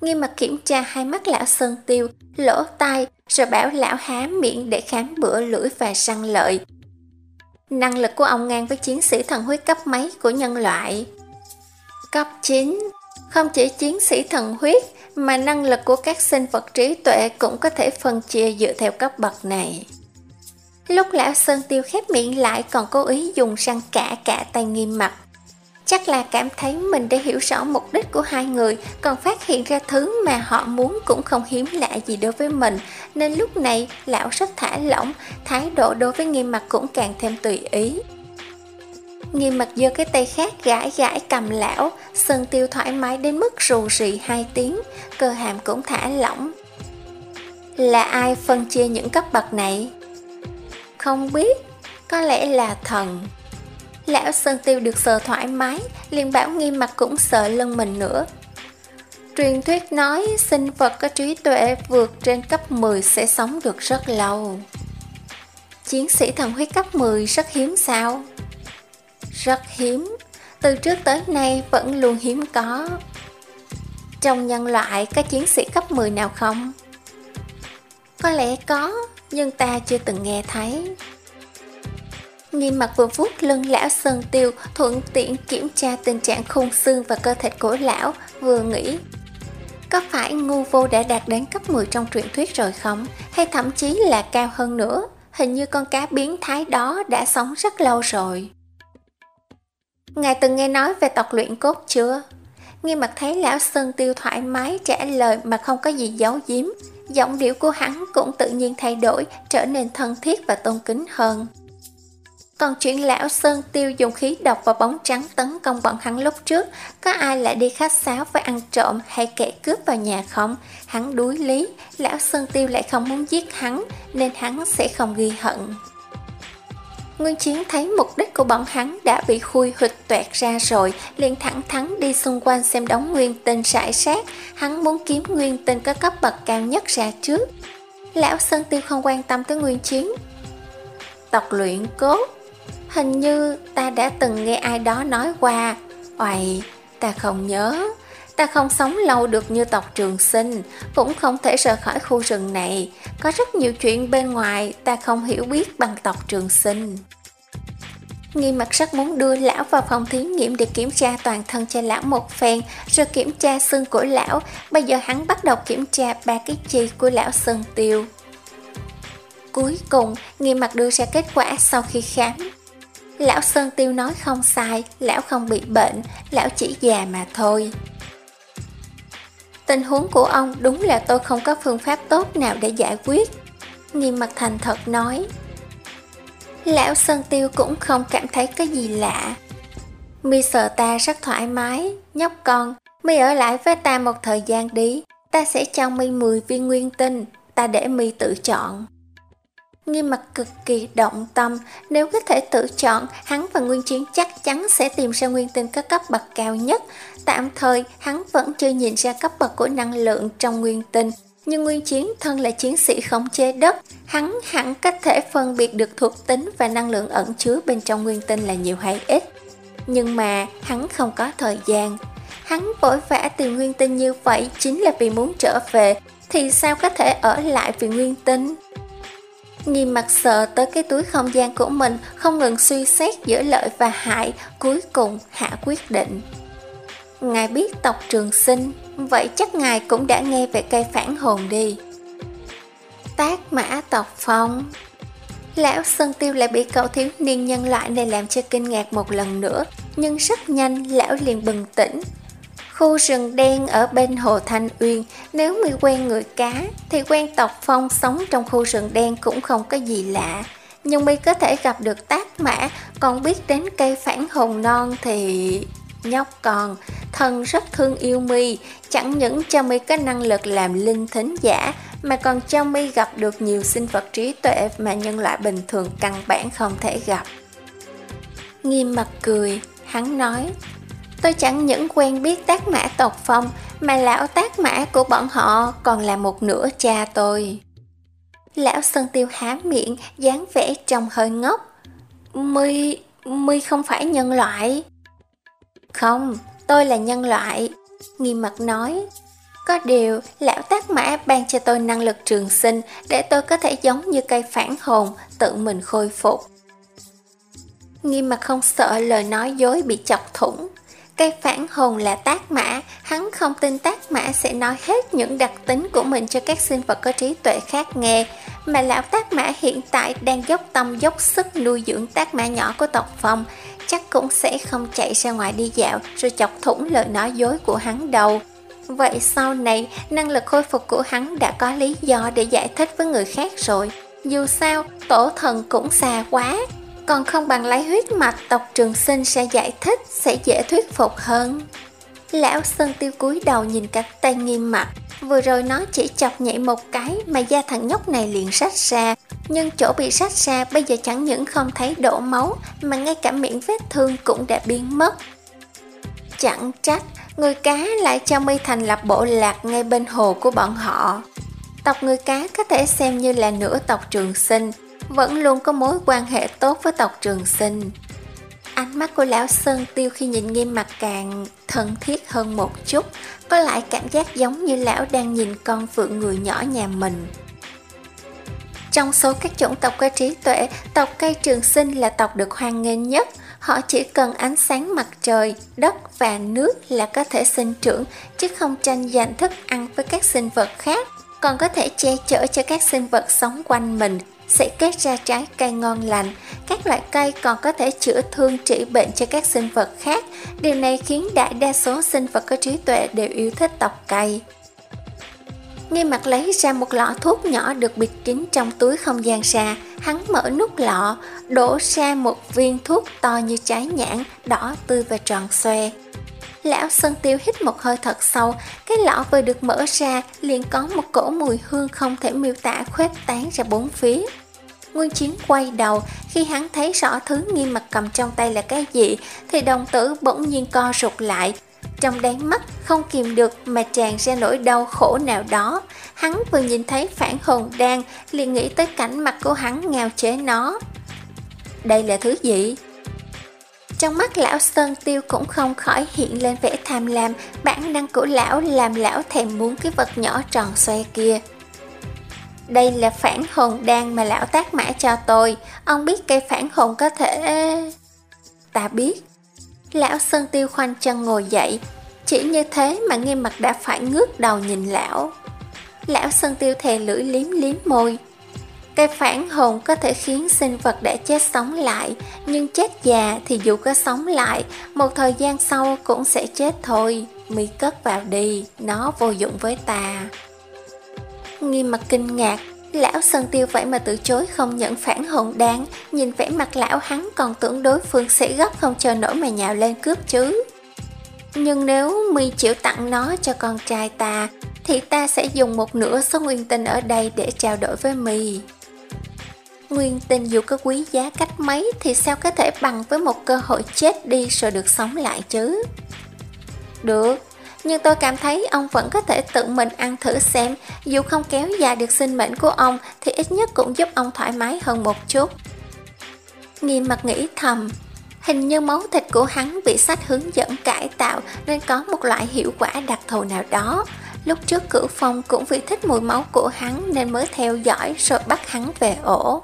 Nghiêm mặt kiểm tra hai mắt lão Sơn Tiêu, lỗ tai, rồi bảo lão há miệng để khám bữa lưỡi và răng lợi. Năng lực của ông ngang với chiến sĩ thần huyết cấp mấy của nhân loại. Cấp 9 không chỉ chiến sĩ thần huyết mà năng lực của các sinh vật trí tuệ cũng có thể phân chia dựa theo cấp bậc này. Lúc lão Sơn Tiêu khép miệng lại còn cố ý dùng răng cả cả tay nghiêm mặt. Chắc là cảm thấy mình đã hiểu rõ mục đích của hai người, còn phát hiện ra thứ mà họ muốn cũng không hiếm lạ gì đối với mình, nên lúc này lão rất thả lỏng, thái độ đối với nghiêm mặt cũng càng thêm tùy ý. Nghiêm mặt giơ cái tay khác gãi gãi cầm lão, sơn tiêu thoải mái đến mức rù rì hai tiếng, cơ hàm cũng thả lỏng. Là ai phân chia những cấp bậc này? Không biết, có lẽ là thần. Lão Sơn Tiêu được sờ thoải mái, liền bảo nghiêm mặt cũng sợ lưng mình nữa. Truyền thuyết nói sinh vật có trí tuệ vượt trên cấp 10 sẽ sống được rất lâu. Chiến sĩ thần huyết cấp 10 rất hiếm sao? Rất hiếm, từ trước tới nay vẫn luôn hiếm có. Trong nhân loại có chiến sĩ cấp 10 nào không? Có lẽ có, nhưng ta chưa từng nghe thấy. Nghiêm mặt vừa vuốt lưng lão Sơn Tiêu thuận tiện kiểm tra tình trạng khung xương và cơ thể của lão, vừa nghĩ. Có phải ngu vô đã đạt đến cấp 10 trong truyện thuyết rồi không? Hay thậm chí là cao hơn nữa? Hình như con cá biến thái đó đã sống rất lâu rồi. Ngài từng nghe nói về tộc luyện cốt chưa? Nghiêm mặt thấy lão Sơn Tiêu thoải mái trả lời mà không có gì giấu giếm, giọng điệu của hắn cũng tự nhiên thay đổi, trở nên thân thiết và tôn kính hơn. Còn chuyện lão Sơn Tiêu dùng khí độc và bóng trắng tấn công bọn hắn lúc trước, có ai lại đi khách sáo với ăn trộm hay kẻ cướp vào nhà không? Hắn đuối lý, lão Sơn Tiêu lại không muốn giết hắn, nên hắn sẽ không ghi hận. Nguyên Chiến thấy mục đích của bọn hắn đã bị khui hụt toẹt ra rồi, liền thẳng thắn đi xung quanh xem đóng nguyên tên sải sát, hắn muốn kiếm nguyên tên có cấp bậc cao nhất ra trước. Lão Sơn Tiêu không quan tâm tới Nguyên Chiến. Tộc luyện cốt Hình như ta đã từng nghe ai đó nói qua Oầy, ta không nhớ Ta không sống lâu được như tộc trường sinh Cũng không thể rời khỏi khu rừng này Có rất nhiều chuyện bên ngoài Ta không hiểu biết bằng tộc trường sinh Nghi mặt sắc muốn đưa lão vào phòng thí nghiệm để kiểm tra toàn thân cho lão một phen, rồi kiểm tra xương của lão. Bây giờ hắn bắt đầu kiểm tra ba cái chi của lão Sơn Tiêu. Cuối cùng, nghi mặt đưa ra kết quả sau khi khám. Lão Sơn Tiêu nói không sai, lão không bị bệnh, lão chỉ già mà thôi. Tình huống của ông đúng là tôi không có phương pháp tốt nào để giải quyết. Nghiêm mặt thành thật nói. Lão Sơn Tiêu cũng không cảm thấy cái gì lạ. Mi sợ ta rất thoải mái, nhóc con, Mi ở lại với ta một thời gian đi, ta sẽ cho Mi 10 viên nguyên tinh, ta để Mi tự chọn. Nghiêm mặt cực kỳ động tâm, nếu có thể tự chọn, hắn và Nguyên Chiến chắc chắn sẽ tìm ra nguyên tinh có cấp bậc cao nhất. Tạm thời, hắn vẫn chưa nhìn ra cấp bậc của năng lượng trong nguyên tinh, nhưng Nguyên Chiến thân là chiến sĩ khống chế đất, hắn hẳn có thể phân biệt được thuộc tính và năng lượng ẩn chứa bên trong nguyên tinh là nhiều hay ít. Nhưng mà hắn không có thời gian. Hắn vội vã tìm nguyên tinh như vậy chính là vì muốn trở về, thì sao có thể ở lại vì nguyên tinh? Nhìn mặt sợ tới cái túi không gian của mình không ngừng suy xét giữa lợi và hại, cuối cùng hạ quyết định. Ngài biết tộc trường sinh, vậy chắc ngài cũng đã nghe về cây phản hồn đi. Tác mã tộc phong Lão Sơn Tiêu lại bị cậu thiếu niên nhân loại này làm cho kinh ngạc một lần nữa, nhưng rất nhanh lão liền bừng tỉnh, Khu rừng đen ở bên hồ Thanh Uyên, nếu người quen người cá, thì quen tộc phong sống trong khu rừng đen cũng không có gì lạ. nhưng mi có thể gặp được tác mã, còn biết đến cây phản hồn non thì... Nhóc còn, thần rất thương yêu mi, chẳng những cho mi có năng lực làm linh thính giả, mà còn cho mi gặp được nhiều sinh vật trí tuệ mà nhân loại bình thường căn bản không thể gặp. Nghiêm mặt cười, hắn nói, tôi chẳng những quen biết tác mã tộc phong, mà lão tác mã của bọn họ còn là một nửa cha tôi. Lão Sơn Tiêu há miệng, dáng vẻ trông hơi ngốc. Mi, Mi không phải nhân loại. Không, tôi là nhân loại. Nghiêm mặt nói. Có điều, lão tác mã ban cho tôi năng lực trường sinh để tôi có thể giống như cây phản hồn, tự mình khôi phục. Nghiêm mặt không sợ lời nói dối bị chọc thủng. Cây phản hồn là tác mã, hắn không tin tác mã sẽ nói hết những đặc tính của mình cho các sinh vật có trí tuệ khác nghe, mà lão tác mã hiện tại đang dốc tâm dốc sức nuôi dưỡng tác mã nhỏ của tộc phong, chắc cũng sẽ không chạy ra ngoài đi dạo rồi chọc thủng lời nói dối của hắn đâu. Vậy sau này, năng lực khôi phục của hắn đã có lý do để giải thích với người khác rồi. Dù sao, tổ thần cũng xa quá, còn không bằng lấy huyết mạch tộc trường sinh sẽ giải thích, sẽ dễ thuyết phục hơn. Lão Sơn Tiêu cúi đầu nhìn cánh tay nghiêm mặt, vừa rồi nó chỉ chọc nhảy một cái mà da thằng nhóc này liền rách ra, nhưng chỗ bị rách ra bây giờ chẳng những không thấy đổ máu mà ngay cả miệng vết thương cũng đã biến mất. Chẳng trách, người cá lại cho mi thành lập bộ lạc ngay bên hồ của bọn họ. Tộc người cá có thể xem như là nửa tộc trường sinh, vẫn luôn có mối quan hệ tốt với tộc trường sinh. Ánh mắt của lão Sơn Tiêu khi nhìn nghiêm mặt càng thân thiết hơn một chút, có lại cảm giác giống như lão đang nhìn con phượng người nhỏ nhà mình. Trong số các chủng tộc có trí tuệ, tộc cây trường sinh là tộc được hoan nghênh nhất. Họ chỉ cần ánh sáng mặt trời, đất và nước là có thể sinh trưởng, chứ không tranh giành thức ăn với các sinh vật khác, còn có thể che chở cho các sinh vật sống quanh mình, sẽ kết ra trái cây ngon lành. Các loại cây còn có thể chữa thương trị bệnh cho các sinh vật khác. Điều này khiến đại đa số sinh vật có trí tuệ đều yêu thích tộc cây. Nghi mặt lấy ra một lọ thuốc nhỏ được bịt kín trong túi không gian xà, hắn mở nút lọ, đổ ra một viên thuốc to như trái nhãn, đỏ tươi và tròn xoe. Lão Sơn Tiêu hít một hơi thật sâu, cái lọ vừa được mở ra liền có một cỗ mùi hương không thể miêu tả khuếch tán ra bốn phía. Nguyên Chiến quay đầu, khi hắn thấy rõ thứ nghiêm mặt cầm trong tay là cái gì, thì đồng tử bỗng nhiên co rụt lại. Trong đáy mắt không kìm được mà tràn ra nỗi đau khổ nào đó. Hắn vừa nhìn thấy phản hồn đan, liền nghĩ tới cảnh mặt của hắn nghèo chế nó. Đây là thứ gì? Trong mắt lão Sơn Tiêu cũng không khỏi hiện lên vẻ tham lam, bản năng của lão làm lão thèm muốn cái vật nhỏ tròn xoay kia. Đây là phản hồn đan mà lão tác mã cho tôi, ông biết cây phản hồn có thể... Ta biết. Lão Sơn Tiêu khoanh chân ngồi dậy, chỉ như thế mà nghiêm mặt đã phải ngước đầu nhìn lão. Lão Sơn Tiêu thè lưỡi liếm liếm môi, cái phản hồn có thể khiến sinh vật đã chết sống lại, nhưng chết già thì dù có sống lại, một thời gian sau cũng sẽ chết thôi. Mi cất vào đi, nó vô dụng với ta. Nghiêm mặt kinh ngạc, lão Sơn Tiêu vậy mà từ chối không nhận phản hồn đáng, nhìn vẻ mặt lão hắn còn tưởng đối phương sẽ gấp không chờ nổi mà nhào lên cướp chứ. Nhưng nếu Mi chịu tặng nó cho con trai ta, thì ta sẽ dùng một nửa số nguyên tinh ở đây để trao đổi với Mi. Nguyên tình dù có quý giá cách mấy thì sao có thể bằng với một cơ hội chết đi rồi được sống lại chứ? Được, nhưng tôi cảm thấy ông vẫn có thể tự mình ăn thử xem, dù không kéo dài được sinh mệnh của ông thì ít nhất cũng giúp ông thoải mái hơn một chút. Nghiêm mặt nghĩ thầm, hình như máu thịt của hắn bị sách hướng dẫn cải tạo nên có một loại hiệu quả đặc thù nào đó. Lúc trước cửu phong cũng vì thích mùi máu của hắn nên mới theo dõi rồi bắt hắn về ổ.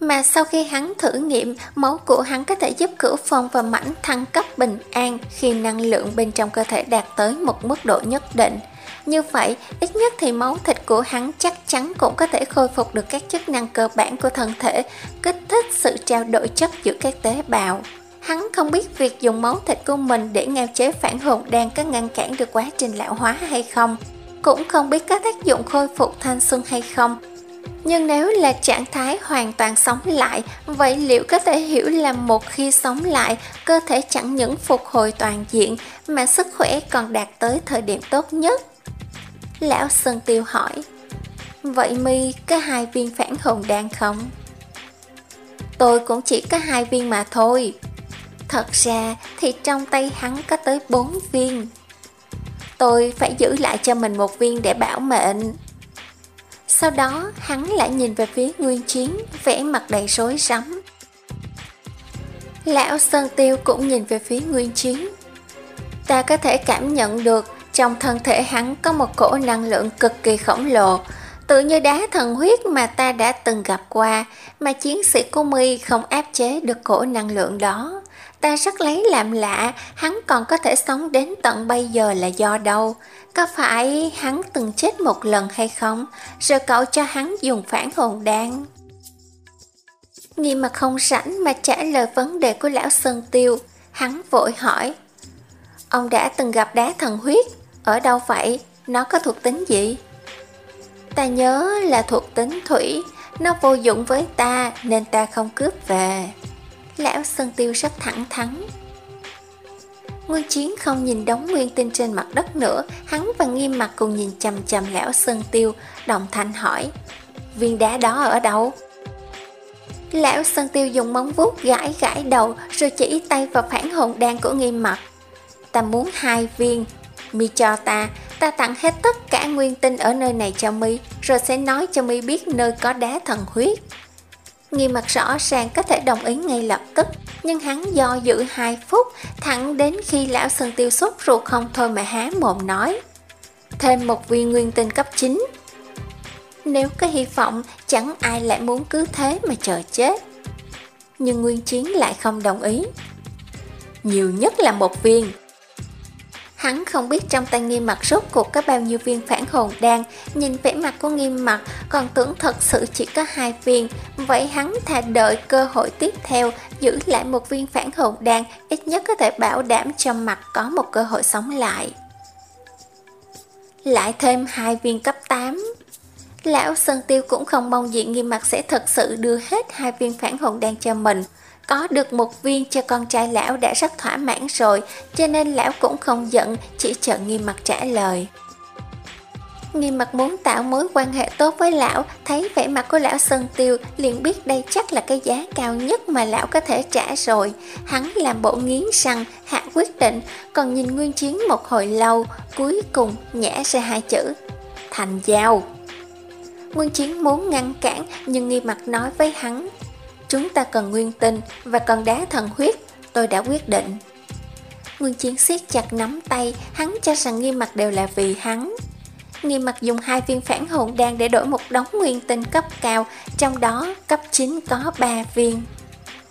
Mà sau khi hắn thử nghiệm, máu của hắn có thể giúp cửu phong và mảnh thăng cấp bình an khi năng lượng bên trong cơ thể đạt tới một mức độ nhất định. Như vậy, ít nhất thì máu thịt của hắn chắc chắn cũng có thể khôi phục được các chức năng cơ bản của thân thể, kích thích sự trao đổi chất giữa các tế bào. Hắn không biết việc dùng máu thịt của mình để ngao chế phản hồn đang có ngăn cản được quá trình lão hóa hay không, cũng không biết có tác dụng khôi phục thanh xuân hay không, nhưng nếu là trạng thái hoàn toàn sống lại, vậy liệu có thể hiểu là một khi sống lại, cơ thể chẳng những phục hồi toàn diện mà sức khỏe còn đạt tới thời điểm tốt nhất? Lão Sơn Tiêu hỏi, vậy mi có hai viên phản hồn đan không? Tôi cũng chỉ có hai viên mà thôi. Thật ra thì trong tay hắn có tới bốn viên. Tôi phải giữ lại cho mình một viên để bảo mệnh. Sau đó hắn lại nhìn về phía Nguyên Chiến, vẽ mặt đầy rối rắm. Lão Sơn Tiêu cũng nhìn về phía Nguyên Chiến. Ta có thể cảm nhận được trong thân thể hắn có một cổ năng lượng cực kỳ khổng lồ, tự như đá thần huyết mà ta đã từng gặp qua, mà chiến sĩ của mi không áp chế được cổ năng lượng đó. Ta rất lấy làm lạ, hắn còn có thể sống đến tận bây giờ là do đâu? Có phải hắn từng chết một lần hay không? Rồi cậu cho hắn dùng phản hồn đan. Nghi mà không rảnh mà trả lời vấn đề của lão Sơn Tiêu, hắn vội hỏi. Ông đã từng gặp đá thần huyết, ở đâu vậy? Nó có thuộc tính gì? Ta nhớ là thuộc tính thủy, nó vô dụng với ta nên ta không cướp về. Lão Sơn Tiêu rất thẳng thắn. Nguyên Chiến không nhìn đống nguyên tinh trên mặt đất nữa, hắn và nghiêm mặt cùng nhìn chầm chầm lão Sơn Tiêu, đồng thanh hỏi, viên đá đó ở đâu? Lão Sơn Tiêu dùng móng vuốt gãi gãi đầu rồi chỉ tay vào phản hồn đan của nghiêm mặt. Ta muốn hai viên, mi cho ta, ta tặng hết tất cả nguyên tinh ở nơi này cho mi, rồi sẽ nói cho mi biết nơi có đá thần huyết. Nghi mặt rõ ràng có thể đồng ý ngay lập tức, nhưng hắn do dự 2 phút, thẳng đến khi lão Sơn Tiêu sốt ruột không thôi mà há mồm nói. Thêm một viên nguyên tinh cấp 9. Nếu có hy vọng, chẳng ai lại muốn cứ thế mà chờ chết. Nhưng Nguyên Chiến lại không đồng ý. Nhiều nhất là một viên, Hắn không biết trong tay nghiêm mặt rốt cuộc có bao nhiêu viên phản hồn đan, nhìn vẻ mặt của nghiêm mặt còn tưởng thật sự chỉ có hai viên, vậy hắn thà đợi cơ hội tiếp theo giữ lại một viên phản hồn đan ít nhất có thể bảo đảm cho mặt có một cơ hội sống lại. Lại thêm hai viên cấp 8 Lão Sơn Tiêu cũng không mong diện nghiêm mặt sẽ thật sự đưa hết hai viên phản hồn đan cho mình có được một viên cho con trai lão đã rất thỏa mãn rồi, cho nên lão cũng không giận, chỉ chờ nghiêm mặt trả lời. Nghiêm mặt muốn tạo mối quan hệ tốt với lão, thấy vẻ mặt của lão Sơn Tiêu liền biết đây chắc là cái giá cao nhất mà lão có thể trả rồi. Hắn làm bộ nghiến răng, hạ quyết định, còn nhìn Nguyên Chiến một hồi lâu, cuối cùng nhả ra hai chữ. Thành giao. Nguyên Chiến muốn ngăn cản, nhưng Nghi mặt nói với hắn, Chúng ta cần nguyên tinh và cần đá thần huyết, tôi đã quyết định. Nguyên chiến siết chặt nắm tay, hắn cho rằng nghiêm mặt đều là vì hắn. Nghiêm mặt dùng hai viên phản hồn đan để đổi một đống nguyên tinh cấp cao, trong đó cấp 9 có 3 viên.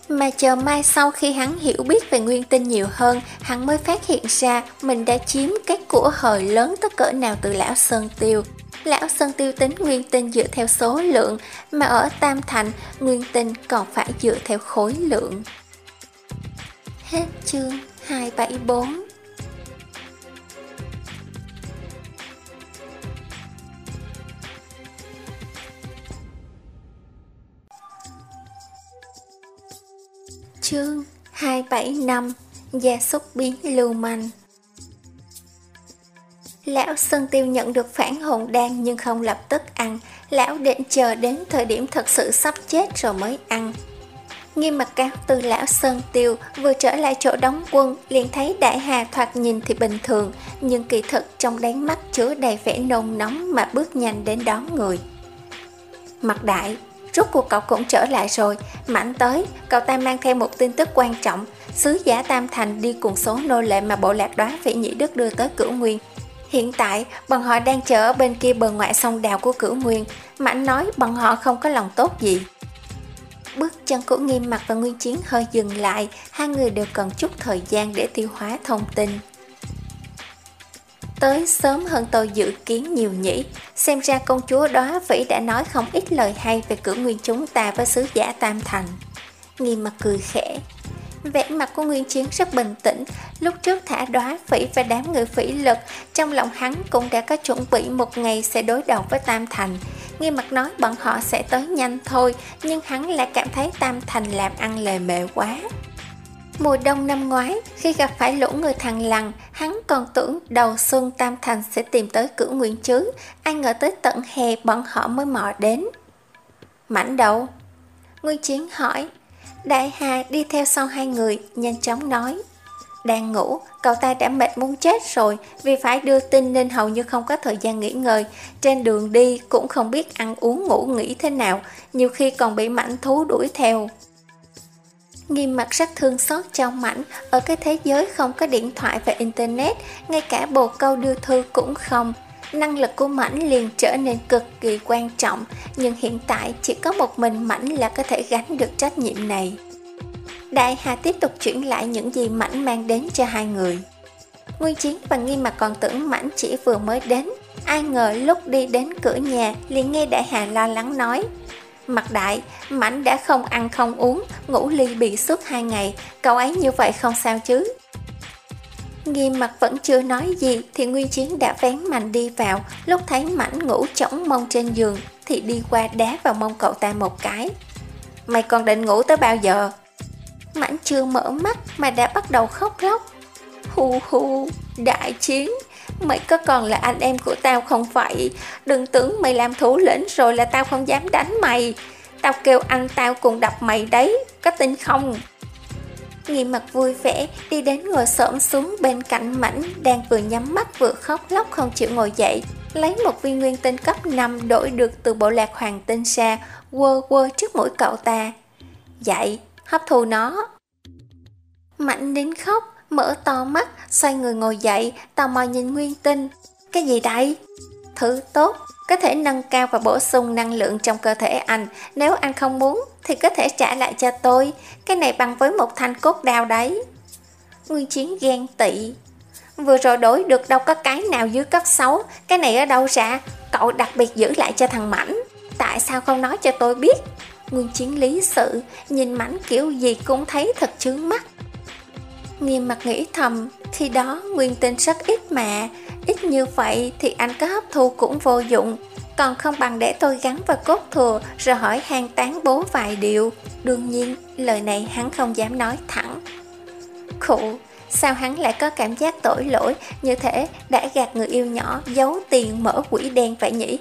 Mà chờ mai sau khi hắn hiểu biết về nguyên tinh nhiều hơn, hắn mới phát hiện ra mình đã chiếm cái của hời lớn tất cỡ nào từ lão Sơn Tiêu. Lão Sơn tiêu tính nguyên tinh dựa theo số lượng, mà ở Tam Thành, nguyên tinh còn phải dựa theo khối lượng. Hết chương 274 Chương 275 Gia súc biến lưu manh Lão Sơn Tiêu nhận được phản hồn đan nhưng không lập tức ăn, lão định chờ đến thời điểm thật sự sắp chết rồi mới ăn. Nghiêm mặt cao từ lão Sơn Tiêu vừa trở lại chỗ đóng quân liền thấy đại hà thoạt nhìn thì bình thường nhưng kỳ thực trong đáy mắt chứa đầy vẻ nôn nóng mà bước nhanh đến đón người. Mặt đại, rốt cuộc cậu cũng trở lại rồi, mảnh tới, cậu ta mang theo một tin tức quan trọng, sứ giả Tam Thành đi cùng số nô lệ mà bộ lạc đoá vị nhị đức đưa tới cửu nguyên, Hiện tại, bọn họ đang chờ ở bên kia bờ ngoại sông đào của cửu nguyên. Mãnh nói bọn họ không có lòng tốt gì. Bước chân của nghiêm mặt và nguyên chiến hơi dừng lại, hai người đều cần chút thời gian để tiêu hóa thông tin. Tới sớm hơn tôi dự kiến nhiều nhỉ, xem ra công chúa đó vĩ đã nói không ít lời hay về cửu nguyên chúng ta với sứ giả Tam Thành. Nghiêm mặt cười khẽ, Vẻ mặt của Nguyên Chiến rất bình tĩnh, lúc trước thả đóa phỉ và đám người phỉ lực, trong lòng hắn cũng đã có chuẩn bị một ngày sẽ đối đầu với Tam Thành. Nghiêm mặt nói bọn họ sẽ tới nhanh thôi Nhưng hắn lại cảm thấy Tam Thành làm ăn lề mề quá Mùa đông năm ngoái, khi gặp phải lũ người thằng lằn, hắn còn tưởng đầu xuân Tam Thành sẽ tìm tới cửu nguyên chứ, ai ngờ tới tận hè bọn họ mới mò đến. Mảnh đầu Nguyên Chiến hỏi, Đại Hà đi theo sau hai người, nhanh chóng nói. Đang ngủ, cậu ta đã mệt muốn chết rồi vì phải đưa tin nên hầu như không có thời gian nghỉ ngơi. Trên đường đi cũng không biết ăn uống ngủ nghỉ thế nào, nhiều khi còn bị mảnh thú đuổi theo. Nghiêm mặt rất thương xót cho Mảnh, ở cái thế giới không có điện thoại và Internet, ngay cả bồ câu đưa thư cũng không. Năng lực của Mảnh liền trở nên cực kỳ quan trọng, nhưng hiện tại chỉ có một mình Mảnh là có thể gánh được trách nhiệm này. Đại Hà tiếp tục chuyển lại những gì Mảnh mang đến cho hai người. Nguyên Chiến và nghi mặt còn tưởng Mảnh chỉ vừa mới đến, ai ngờ lúc đi đến cửa nhà liền nghe Đại Hà lo lắng nói Mặt đại, Mảnh đã không ăn không uống, ngủ ly bị suốt hai ngày, cậu ấy như vậy không sao chứ. Nghiêm mặt vẫn chưa nói gì thì Nguyên Chiến đã vén mạnh đi vào, lúc thấy Mảnh ngủ chỏng mông trên giường thì đi qua đá vào mông cậu ta một cái. Mày còn định ngủ tới bao giờ? Mảnh chưa mở mắt mà đã bắt đầu khóc lóc. Hu hu, đại chiến, Mày có còn là anh em của tao không vậy Đừng tưởng mày làm thủ lĩnh rồi là tao không dám đánh mày Tao kêu anh tao cùng đập mày đấy Có tin không Nghi mặt vui vẻ đi đến ngồi xổm xuống bên cạnh mảnh Đang vừa nhắm mắt vừa khóc lóc không chịu ngồi dậy Lấy một viên nguyên tinh cấp 5 đổi được từ bộ lạc hoàng tinh xa Quơ quơ trước mũi cậu ta Dậy, hấp thu nó Mạnh đến khóc mở to mắt, xoay người ngồi dậy, tò mò nhìn Nguyên Tinh. Cái gì đây? Thứ tốt, có thể nâng cao và bổ sung năng lượng trong cơ thể anh. Nếu anh không muốn, thì có thể trả lại cho tôi. Cái này bằng với một thanh cốt đao đấy. Nguyên Chiến ghen tị. Vừa rồi đổi được đâu có cái nào dưới cấp 6, cái này ở đâu ra? Cậu đặc biệt giữ lại cho thằng Mảnh. Tại sao không nói cho tôi biết? Nguyên Chiến lý sự, nhìn Mảnh kiểu gì cũng thấy thật chướng mắt. Nghiêm mặt nghĩ thầm, khi đó nguyên tinh rất ít mà, ít như vậy thì anh có hấp thu cũng vô dụng, còn không bằng để tôi gắn vào cốt thừa rồi hỏi hang tán bố vài điều. Đương nhiên, lời này hắn không dám nói thẳng. Khụ, sao hắn lại có cảm giác tội lỗi như thế đã gạt người yêu nhỏ giấu tiền mở quỷ đen vậy nhỉ?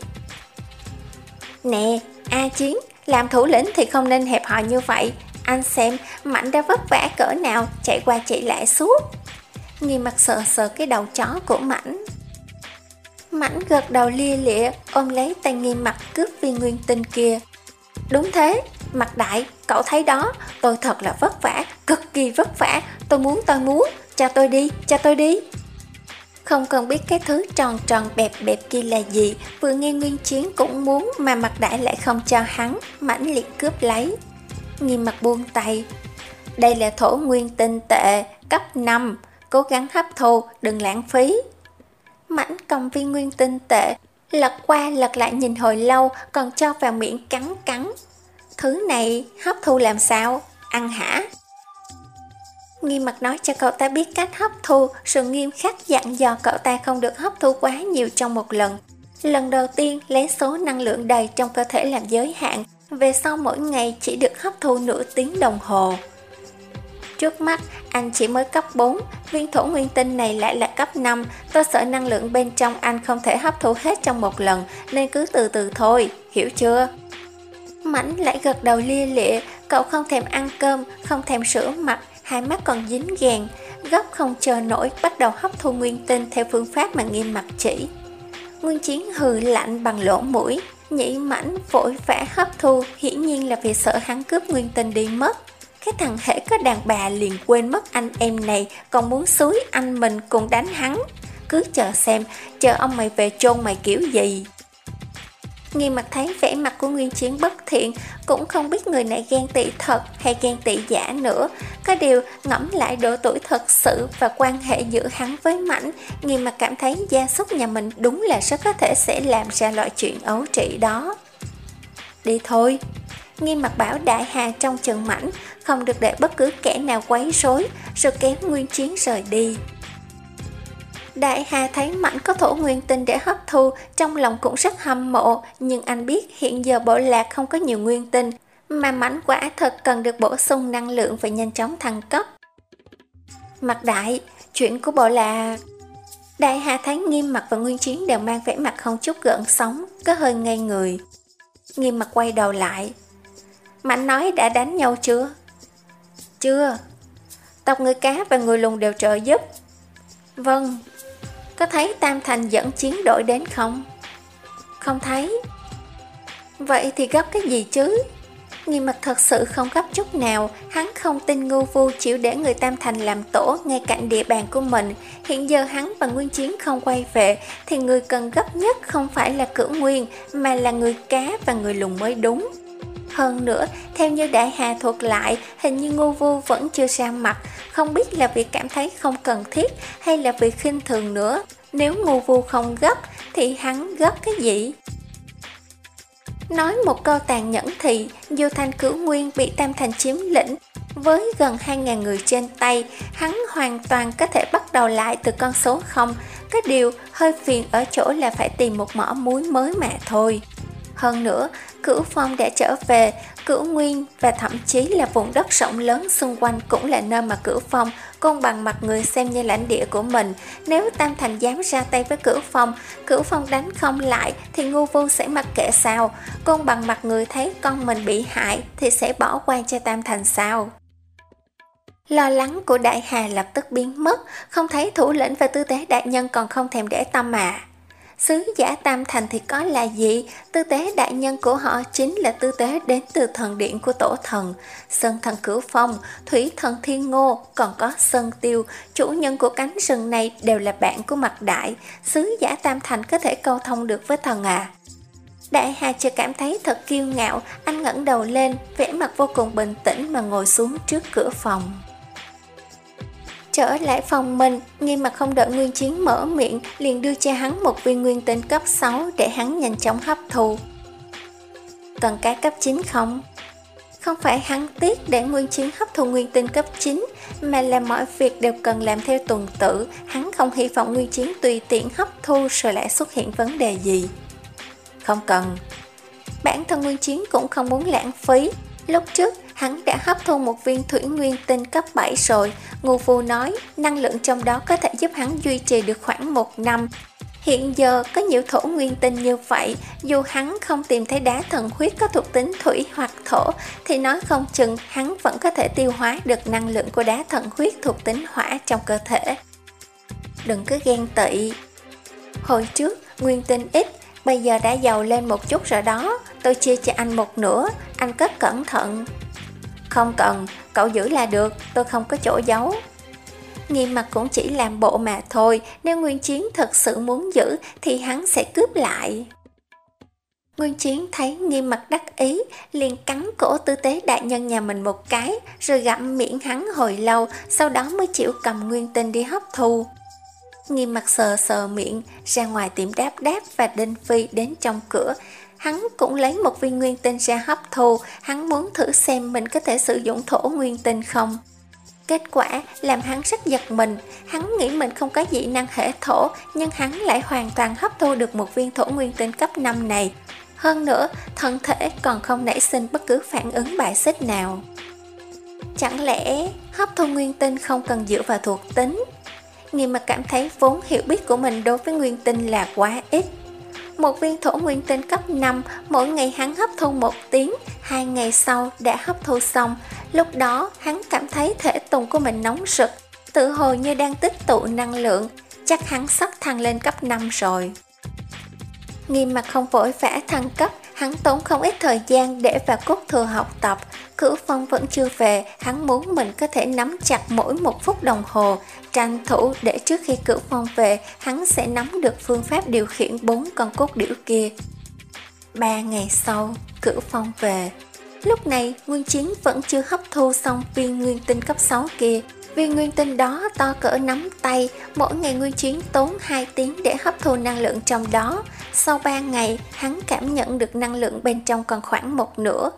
Nè, A Chiến, làm thủ lĩnh thì không nên hẹp hòi như vậy, anh xem Mạnh đã vất vả cỡ nào, Chạy qua chạy lại suốt. Nghi mặt sờ sờ cái đầu chó của Mảnh. Mảnh gật đầu lia lịa, Ôm lấy tay nghi mặt cướp viên nguyên tinh kia. Đúng thế, Mặt đại, cậu thấy đó, Tôi thật là vất vả, Cực kỳ vất vả. Tôi muốn tôi muốn, Cho tôi đi, Cho tôi đi. Không cần biết cái thứ tròn tròn bẹp bẹp kia là gì, Vừa nghe Nguyên Chiến cũng muốn Mà mặt đại lại không cho hắn Mãnh liệt cướp lấy nghiêm mặt buông tay. Đây là thổ nguyên tinh tệ, cấp 5, cố gắng hấp thu, đừng lãng phí. Mảnh cầm viên nguyên tinh tệ, lật qua lật lại nhìn hồi lâu, còn cho vào miệng cắn cắn. Thứ này hấp thu làm sao? Ăn hả? Nghiêm mặt nói cho cậu ta biết cách hấp thu, sự nghiêm khắc dặn dò cậu ta không được hấp thu quá nhiều trong một lần. Lần đầu tiên lấy số năng lượng đầy trong cơ thể làm giới hạn, về sau mỗi ngày chỉ được hấp thu nửa tiếng đồng hồ. Trước mắt, anh chỉ mới cấp 4, viên thổ nguyên tinh này lại là cấp 5, cơ sở năng lượng bên trong anh không thể hấp thu hết trong một lần, nên cứ từ từ thôi, hiểu chưa? Mảnh lại gật đầu lia lịa, cậu không thèm ăn cơm, không thèm sữa mặt, hai mắt còn dính gàn, gấp không chờ nổi bắt đầu hấp thu nguyên tinh theo phương pháp mà nghiêm mặt chỉ. Nguyên chiến hừ lạnh bằng lỗ mũi, Nhĩ mảnh vội vã hấp thu hiển nhiên là vì sợ hắn cướp nguyên tình đi mất. Cái thằng hệ có đàn bà liền quên mất anh em này còn muốn xúi anh mình cùng đánh hắn. Cứ chờ xem, chờ ông mày về chôn mày kiểu gì. Nghi mặt thấy vẻ mặt của Nguyên Chiến bất thiện, cũng không biết người này ghen tị thật hay ghen tị giả nữa. Có điều ngẫm lại độ tuổi thật sự và quan hệ giữa hắn với Mảnh, Nghi mặt cảm thấy gia súc nhà mình đúng là rất có thể sẽ làm ra loại chuyện ấu trị đó. Đi thôi. Nghi mặt bảo đại hà trong trường mảnh, không được để bất cứ kẻ nào quấy rối, rồi kéo Nguyên Chiến rời đi. Đại Hà thấy Mạnh có thổ nguyên tinh để hấp thu, trong lòng cũng rất hâm mộ, nhưng anh biết hiện giờ bộ lạc không có nhiều nguyên tinh, mà Mạnh quả thật cần được bổ sung năng lượng và nhanh chóng thăng cấp. Mặt đại, chuyện của bộ lạc... Đại Hà thấy nghiêm mặt và nguyên chiến đều mang vẻ mặt không chút gợn sóng, có hơi ngây người. Nghiêm mặt quay đầu lại. Mạnh nói đã đánh nhau chưa? Chưa. Tộc người cá và người lùn đều trợ giúp. Vâng. Có thấy Tam Thành dẫn chiến đội đến không? Không thấy. Vậy thì gấp cái gì chứ? Nghiêm mặt thật sự không gấp chút nào, hắn không tin ngu vu chịu để người Tam Thành làm tổ ngay cạnh địa bàn của mình. Hiện giờ hắn và Nguyên Chiến không quay về, thì người cần gấp nhất không phải là cửu nguyên, mà là người cá và người lùng mới đúng. Hơn nữa, theo như Đại Hà thuật lại, hình như Ngô Vu vẫn chưa ra mặt, không biết là vì cảm thấy không cần thiết hay là vì khinh thường nữa. Nếu Ngô Vu không gấp, thì hắn gấp cái gì? Nói một câu tàn nhẫn thì, dù thành cửu nguyên bị Tam Thành chiếm lĩnh, với gần 2.000 người trên tay, hắn hoàn toàn có thể bắt đầu lại từ con số 0. Cái điều hơi phiền ở chỗ là phải tìm một mỏ muối mới mà thôi. Hơn nữa, Cửu Phong đã trở về, Cửu Nguyên và thậm chí là vùng đất rộng lớn xung quanh cũng là nơi mà Cửu Phong công bằng mặt người xem như lãnh địa của mình. Nếu Tam Thành dám ra tay với Cửu Phong, Cửu Phong đánh không lại thì ngu vô sẽ mặc kệ sao. Công bằng mặt người thấy con mình bị hại thì sẽ bỏ qua cho Tam Thành sao. Lo lắng của Đại Hà lập tức biến mất, không thấy thủ lĩnh và tư tế đại nhân còn không thèm để tâm mà. Sứ giả Tam Thành thì có là gì? Tư tế đại nhân của họ chính là tư tế đến từ thần điện của tổ thần. Sơn thần cửu phong, thủy thần thiên ngô, còn có sơn tiêu, chủ nhân của cánh rừng này đều là bạn của mặt đại. Sứ giả Tam Thành có thể câu thông được với thần à? Đại Hà chưa cảm thấy thật kiêu ngạo, anh ngẩng đầu lên, vẻ mặt vô cùng bình tĩnh mà ngồi xuống trước cửa phòng. Trở lại phòng mình, nghi mà không đợi Nguyên Chiến mở miệng, liền đưa cho hắn một viên nguyên tinh cấp 6 để hắn nhanh chóng hấp thụ. Cần cái cấp 9 không? Không phải hắn tiếc để Nguyên Chiến hấp thụ nguyên tinh cấp 9, mà là mọi việc đều cần làm theo tuần tự, hắn không hy vọng Nguyên Chiến tùy tiện hấp thu rồi lại xuất hiện vấn đề gì. Không cần. Bản thân Nguyên Chiến cũng không muốn lãng phí, lúc trước hắn đã hấp thu một viên thủy nguyên tinh cấp 7 rồi. Ngô Phu nói, năng lượng trong đó có thể giúp hắn duy trì được khoảng một năm. Hiện giờ có nhiều thổ nguyên tinh như vậy, dù hắn không tìm thấy đá thần huyết có thuộc tính thủy hoặc thổ, thì nói không chừng hắn vẫn có thể tiêu hóa được năng lượng của đá thần huyết thuộc tính hỏa trong cơ thể. Đừng cứ ghen tị. Hồi trước, nguyên tinh ít, bây giờ đã giàu lên một chút rồi đó, tôi chia cho anh một nửa, anh cất cẩn thận. Không cần, cậu giữ là được, tôi không có chỗ giấu. Nghiêm mặt cũng chỉ làm bộ mà thôi, nếu Nguyên Chiến thật sự muốn giữ thì hắn sẽ cướp lại. Nguyên Chiến thấy nghiêm mặt đắc ý, liền cắn cổ tư tế đại nhân nhà mình một cái, rồi gặm miệng hắn hồi lâu, sau đó mới chịu cầm nguyên tinh đi hấp thu. Nghiêm mặt sờ sờ miệng, ra ngoài tiệm đáp đáp và Đinh Phi đến trong cửa, Hắn cũng lấy một viên nguyên tinh ra hấp thu, hắn muốn thử xem mình có thể sử dụng thổ nguyên tinh không. Kết quả làm hắn rất giật mình, hắn nghĩ mình không có dị năng hệ thổ, nhưng hắn lại hoàn toàn hấp thu được một viên thổ nguyên tinh cấp 5 này. Hơn nữa, thân thể còn không nảy sinh bất cứ phản ứng bài xích nào. Chẳng lẽ hấp thu nguyên tinh không cần dựa vào thuộc tính? Nghiêm mà cảm thấy vốn hiểu biết của mình đối với nguyên tinh là quá ít. Một viên thổ nguyên tinh cấp 5, mỗi ngày hắn hấp thu một tiếng, hai ngày sau đã hấp thu xong. Lúc đó hắn cảm thấy thể tùng của mình nóng rực, tự hồ như đang tích tụ năng lượng, chắc hắn sắp thăng lên cấp 5 rồi. Nghiêm mặt không vội vã thăng cấp, hắn tốn không ít thời gian để vào cốt thừa học tập. Cửu Phong vẫn chưa về, hắn muốn mình có thể nắm chặt mỗi một phút đồng hồ, tranh thủ để trước khi Cửu Phong về, hắn sẽ nắm được phương pháp điều khiển bốn con cốt điểu kia. Ba ngày sau, Cửu Phong về. Lúc này, Nguyên Chiến vẫn chưa hấp thu xong viên nguyên tinh cấp 6 kia. Viên nguyên tinh đó to cỡ nắm tay, mỗi ngày Nguyên Chiến tốn 2 tiếng để hấp thu năng lượng trong đó. Sau 3 ngày, hắn cảm nhận được năng lượng bên trong còn khoảng một nửa.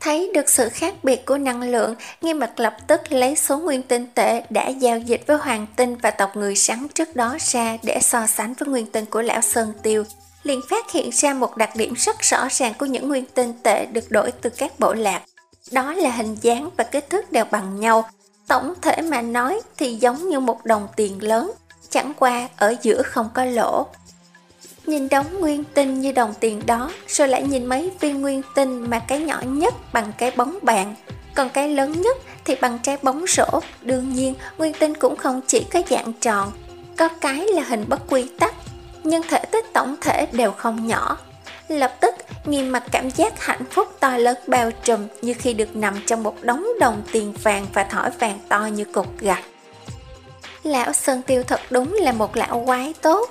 Thấy được sự khác biệt của năng lượng, Nghiêm mặt lập tức lấy số nguyên tinh tệ đã giao dịch với hoàng tinh và tộc người sắn trước đó ra để so sánh với nguyên tinh của lão Sơn Tiêu. liền phát hiện ra một đặc điểm rất rõ ràng của những nguyên tinh tệ được đổi từ các bộ lạc. Đó là hình dáng và kích thước đều bằng nhau. Tổng thể mà nói thì giống như một đồng tiền lớn, chẳng qua ở giữa không có lỗ. Nhìn đống nguyên tinh như đồng tiền đó, rồi lại nhìn mấy viên nguyên tinh mà cái nhỏ nhất bằng cái bóng bàn, còn cái lớn nhất thì bằng trái bóng rổ. Đương nhiên, nguyên tinh cũng không chỉ có dạng tròn, có cái là hình bất quy tắc, nhưng thể tích tổng thể đều không nhỏ. Lập tức, nghiêm mặt cảm giác hạnh phúc to lớn bao trùm như khi được nằm trong một đống đồng tiền vàng và thỏi vàng to như cục gạch. Lão Sơn Tiêu thật đúng là một lão quái tốt.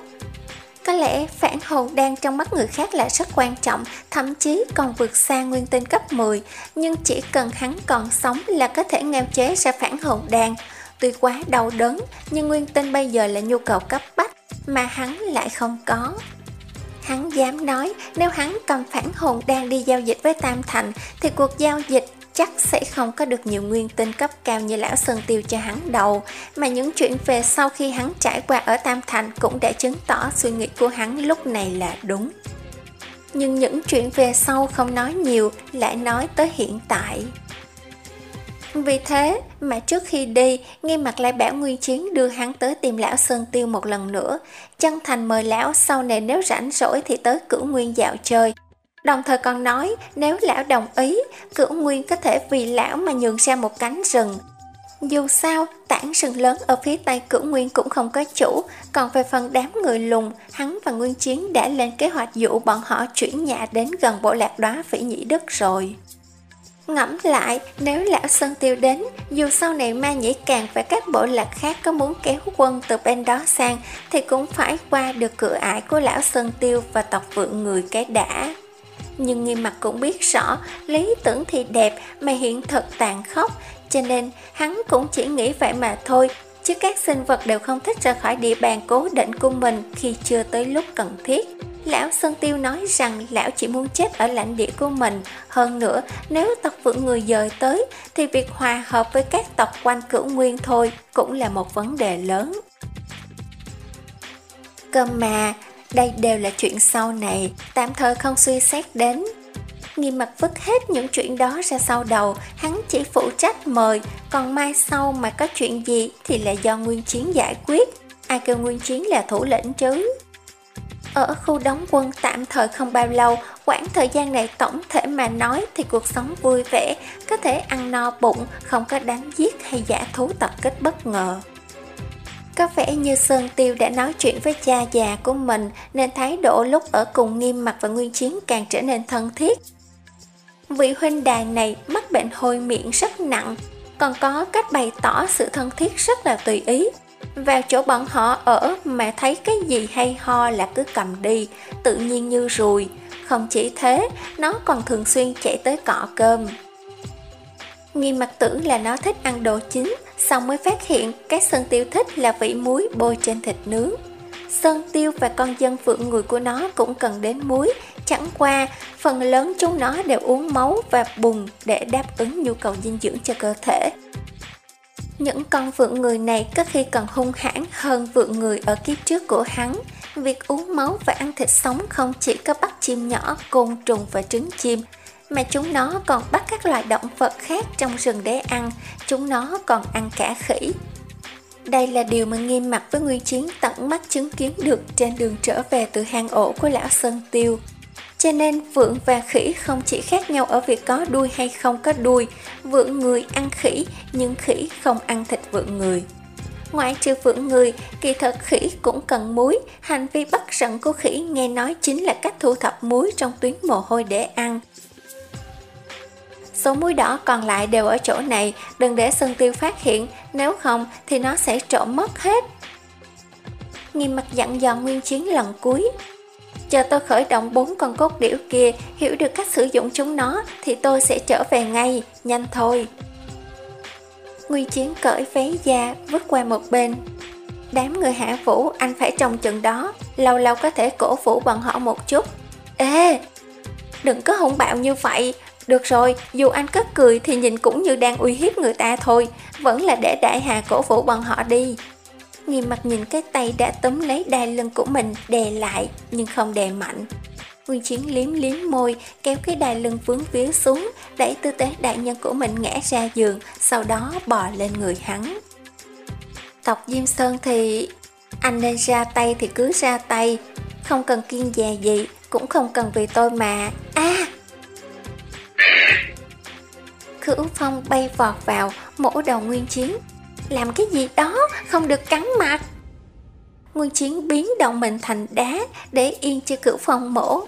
Có lẽ phản hồn đang trong mắt người khác là rất quan trọng, thậm chí còn vượt xa nguyên tinh cấp 10, nhưng chỉ cần hắn còn sống là có thể ngao chế ra phản hồn đan. Tuy quá đau đớn, nhưng nguyên tinh bây giờ là nhu cầu cấp bách, mà hắn lại không có. Hắn dám nói nếu hắn cầm phản hồn đan đi giao dịch với Tam Thành thì cuộc giao dịch chắc sẽ không có được nhiều nguyên tinh cấp cao như lão Sơn Tiêu cho hắn đầu, mà những chuyện về sau khi hắn trải qua ở Tam Thành cũng đã chứng tỏ suy nghĩ của hắn lúc này là đúng. Nhưng những chuyện về sau không nói nhiều, lại nói tới hiện tại. Vì thế mà trước khi đi, nghe mặt lại bảo Nguyên Chiến đưa hắn tới tìm lão Sơn Tiêu một lần nữa. Chân thành mời lão sau này nếu rảnh rỗi thì tới cửu nguyên dạo chơi, Đồng thời còn nói nếu lão đồng ý, cửu nguyên có thể vì lão mà nhường ra một cánh rừng. Dù sao, tảng rừng lớn ở phía tây cửu nguyên cũng không có chủ, còn về phần đám người lùng, hắn và Nguyên Chiến đã lên kế hoạch dụ bọn họ chuyển nhà đến gần bộ lạc đó phỉ nhĩ đất rồi. Ngẫm lại, nếu lão Sơn Tiêu đến, dù sau này ma nhĩ càng và các bộ lạc khác có muốn kéo quân từ bên đó sang, thì cũng phải qua được cửa ải của lão Sơn Tiêu và tộc vượng người cái đã nhưng nghiêm mặt cũng biết rõ lý tưởng thì đẹp mà hiện thực tàn khốc, cho nên hắn cũng chỉ nghĩ vậy mà thôi, chứ các sinh vật đều không thích ra khỏi địa bàn cố định của mình khi chưa tới lúc cần thiết. Lão Sơn Tiêu nói rằng lão chỉ muốn chết ở lãnh địa của mình. Hơn nữa, nếu tộc vượng người dời tới, thì việc hòa hợp với các tộc quanh cửu nguyên thôi cũng là một vấn đề lớn. Cơ mà, đây đều là chuyện sau này, tạm thời không suy xét đến. Nghiêm mặt vứt hết những chuyện đó ra sau đầu, hắn chỉ phụ trách mời, còn mai sau mà có chuyện gì thì là do Nguyên Chiến giải quyết. Ai kêu Nguyên Chiến là thủ lĩnh chứ? Ở khu đóng quân tạm thời không bao lâu, quãng thời gian này tổng thể mà nói thì cuộc sống vui vẻ, có thể ăn no bụng, không có đánh giết hay giả thú tập kích bất ngờ. Có vẻ như Sơn Tiêu đã nói chuyện với cha già của mình nên thái độ lúc ở cùng nghiêm mặt và nguyên chiến càng trở nên thân thiết. Vị huynh đài này mắc bệnh hôi miệng rất nặng, còn có cách bày tỏ sự thân thiết rất là tùy ý. Vào chỗ bọn họ ở mà thấy cái gì hay ho là cứ cầm đi, tự nhiên như rùi Không chỉ thế, nó còn thường xuyên chạy tới cọ cơm. Nghi mặt tưởng là nó thích ăn đồ chín, xong mới phát hiện cái sơn tiêu thích là vị muối bôi trên thịt nướng. Sơn tiêu và con dân phượng người của nó cũng cần đến muối, chẳng qua phần lớn chúng nó đều uống máu và bùn để đáp ứng nhu cầu dinh dưỡng cho cơ thể. Những con vượng người này có khi còn hung hãn hơn vượng người ở kiếp trước của hắn. Việc uống máu và ăn thịt sống không chỉ có bắt chim nhỏ, côn trùng và trứng chim, mà chúng nó còn bắt các loài động vật khác trong rừng để ăn, chúng nó còn ăn cả khỉ. Đây là điều mà nghiêm mặt với Nguyên Chiến tận mắt chứng kiến được trên đường trở về từ hang ổ của lão Sơn Tiêu. Cho nên vượng và khỉ không chỉ khác nhau ở việc có đuôi hay không có đuôi, vượng người ăn khỉ nhưng khỉ không ăn thịt vượng người. Ngoại trừ vượng người, kỳ thật khỉ cũng cần muối, hành vi bắt rận của khỉ nghe nói chính là cách thu thập muối trong tuyến mồ hôi để ăn. Số muối đỏ còn lại đều ở chỗ này, đừng để Sơn Tiêu phát hiện, nếu không thì nó sẽ trộm mất hết. Nghiêm mặt dặn dò nguyên chiến lần cuối. Chờ tôi khởi động bốn con cốt điểu kia, hiểu được cách sử dụng chúng nó thì tôi sẽ trở về ngay, nhanh thôi. Nguyên chiến cởi váy da, vứt qua một bên. Đám người hạ vũ anh phải trồng chừng đó, lâu lâu có thể cổ vũ bọn họ một chút. Ê, đừng có hỗn bạo như vậy, được rồi, dù anh cất cười thì nhìn cũng như đang uy hiếp người ta thôi, vẫn là để đại hà cổ vũ bọn họ đi. Nghiêm mặt nhìn cái tay đã túm lấy đai lưng của mình đè lại nhưng không đè mạnh. Nguyên Chiến liếm liếm môi, kéo cái đai lưng vướng víu xuống, đẩy tư tế đại nhân của mình ngã ra giường, sau đó bò lên người hắn. Tộc Diêm Sơn thì... Anh nên ra tay thì cứ ra tay, không cần kiên dè gì, cũng không cần vì tôi mà. a à! Khửu Phong bay vọt vào, mổ đầu Nguyên Chiến. Làm cái gì đó, không được cắn mặt. Nguyên Chiến biến động mình thành đá để yên cho Cửu Phong mổ.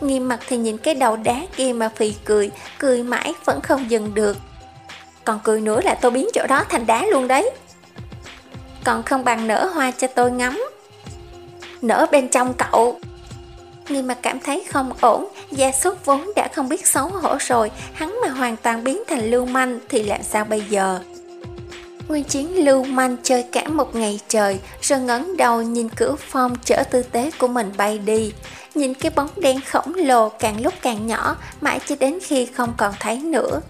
Nghiêm mặt thì nhìn cái đầu đá kia mà phì cười, cười mãi vẫn không dừng được. Còn cười nữa là tôi biến chỗ đó thành đá luôn đấy. Còn không bằng nở hoa cho tôi ngắm. Nở bên trong cậu. Người mà cảm thấy không ổn, gia súc vốn đã không biết xấu hổ rồi, hắn mà hoàn toàn biến thành lưu manh thì làm sao bây giờ? Nguyên chiến lưu manh chơi cả một ngày trời, rồi ngấn đầu nhìn cửa phong chở tư tế của mình bay đi. Nhìn cái bóng đen khổng lồ càng lúc càng nhỏ, mãi cho đến khi không còn thấy nữa.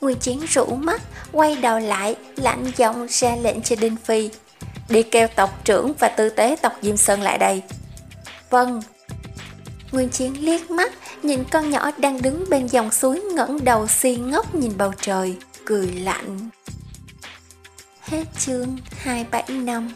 Nguyên chiến rũ mắt, quay đầu lại, lạnh giọng ra lệnh cho Đinh Phi. Đi kêu tộc trưởng và tư tế tộc Diêm Sơn lại đây. Vâng. Nguyên chiến liếc mắt, nhìn con nhỏ đang đứng bên dòng suối ngẩng đầu si ngốc nhìn bầu trời, cười lạnh. Hết chương 275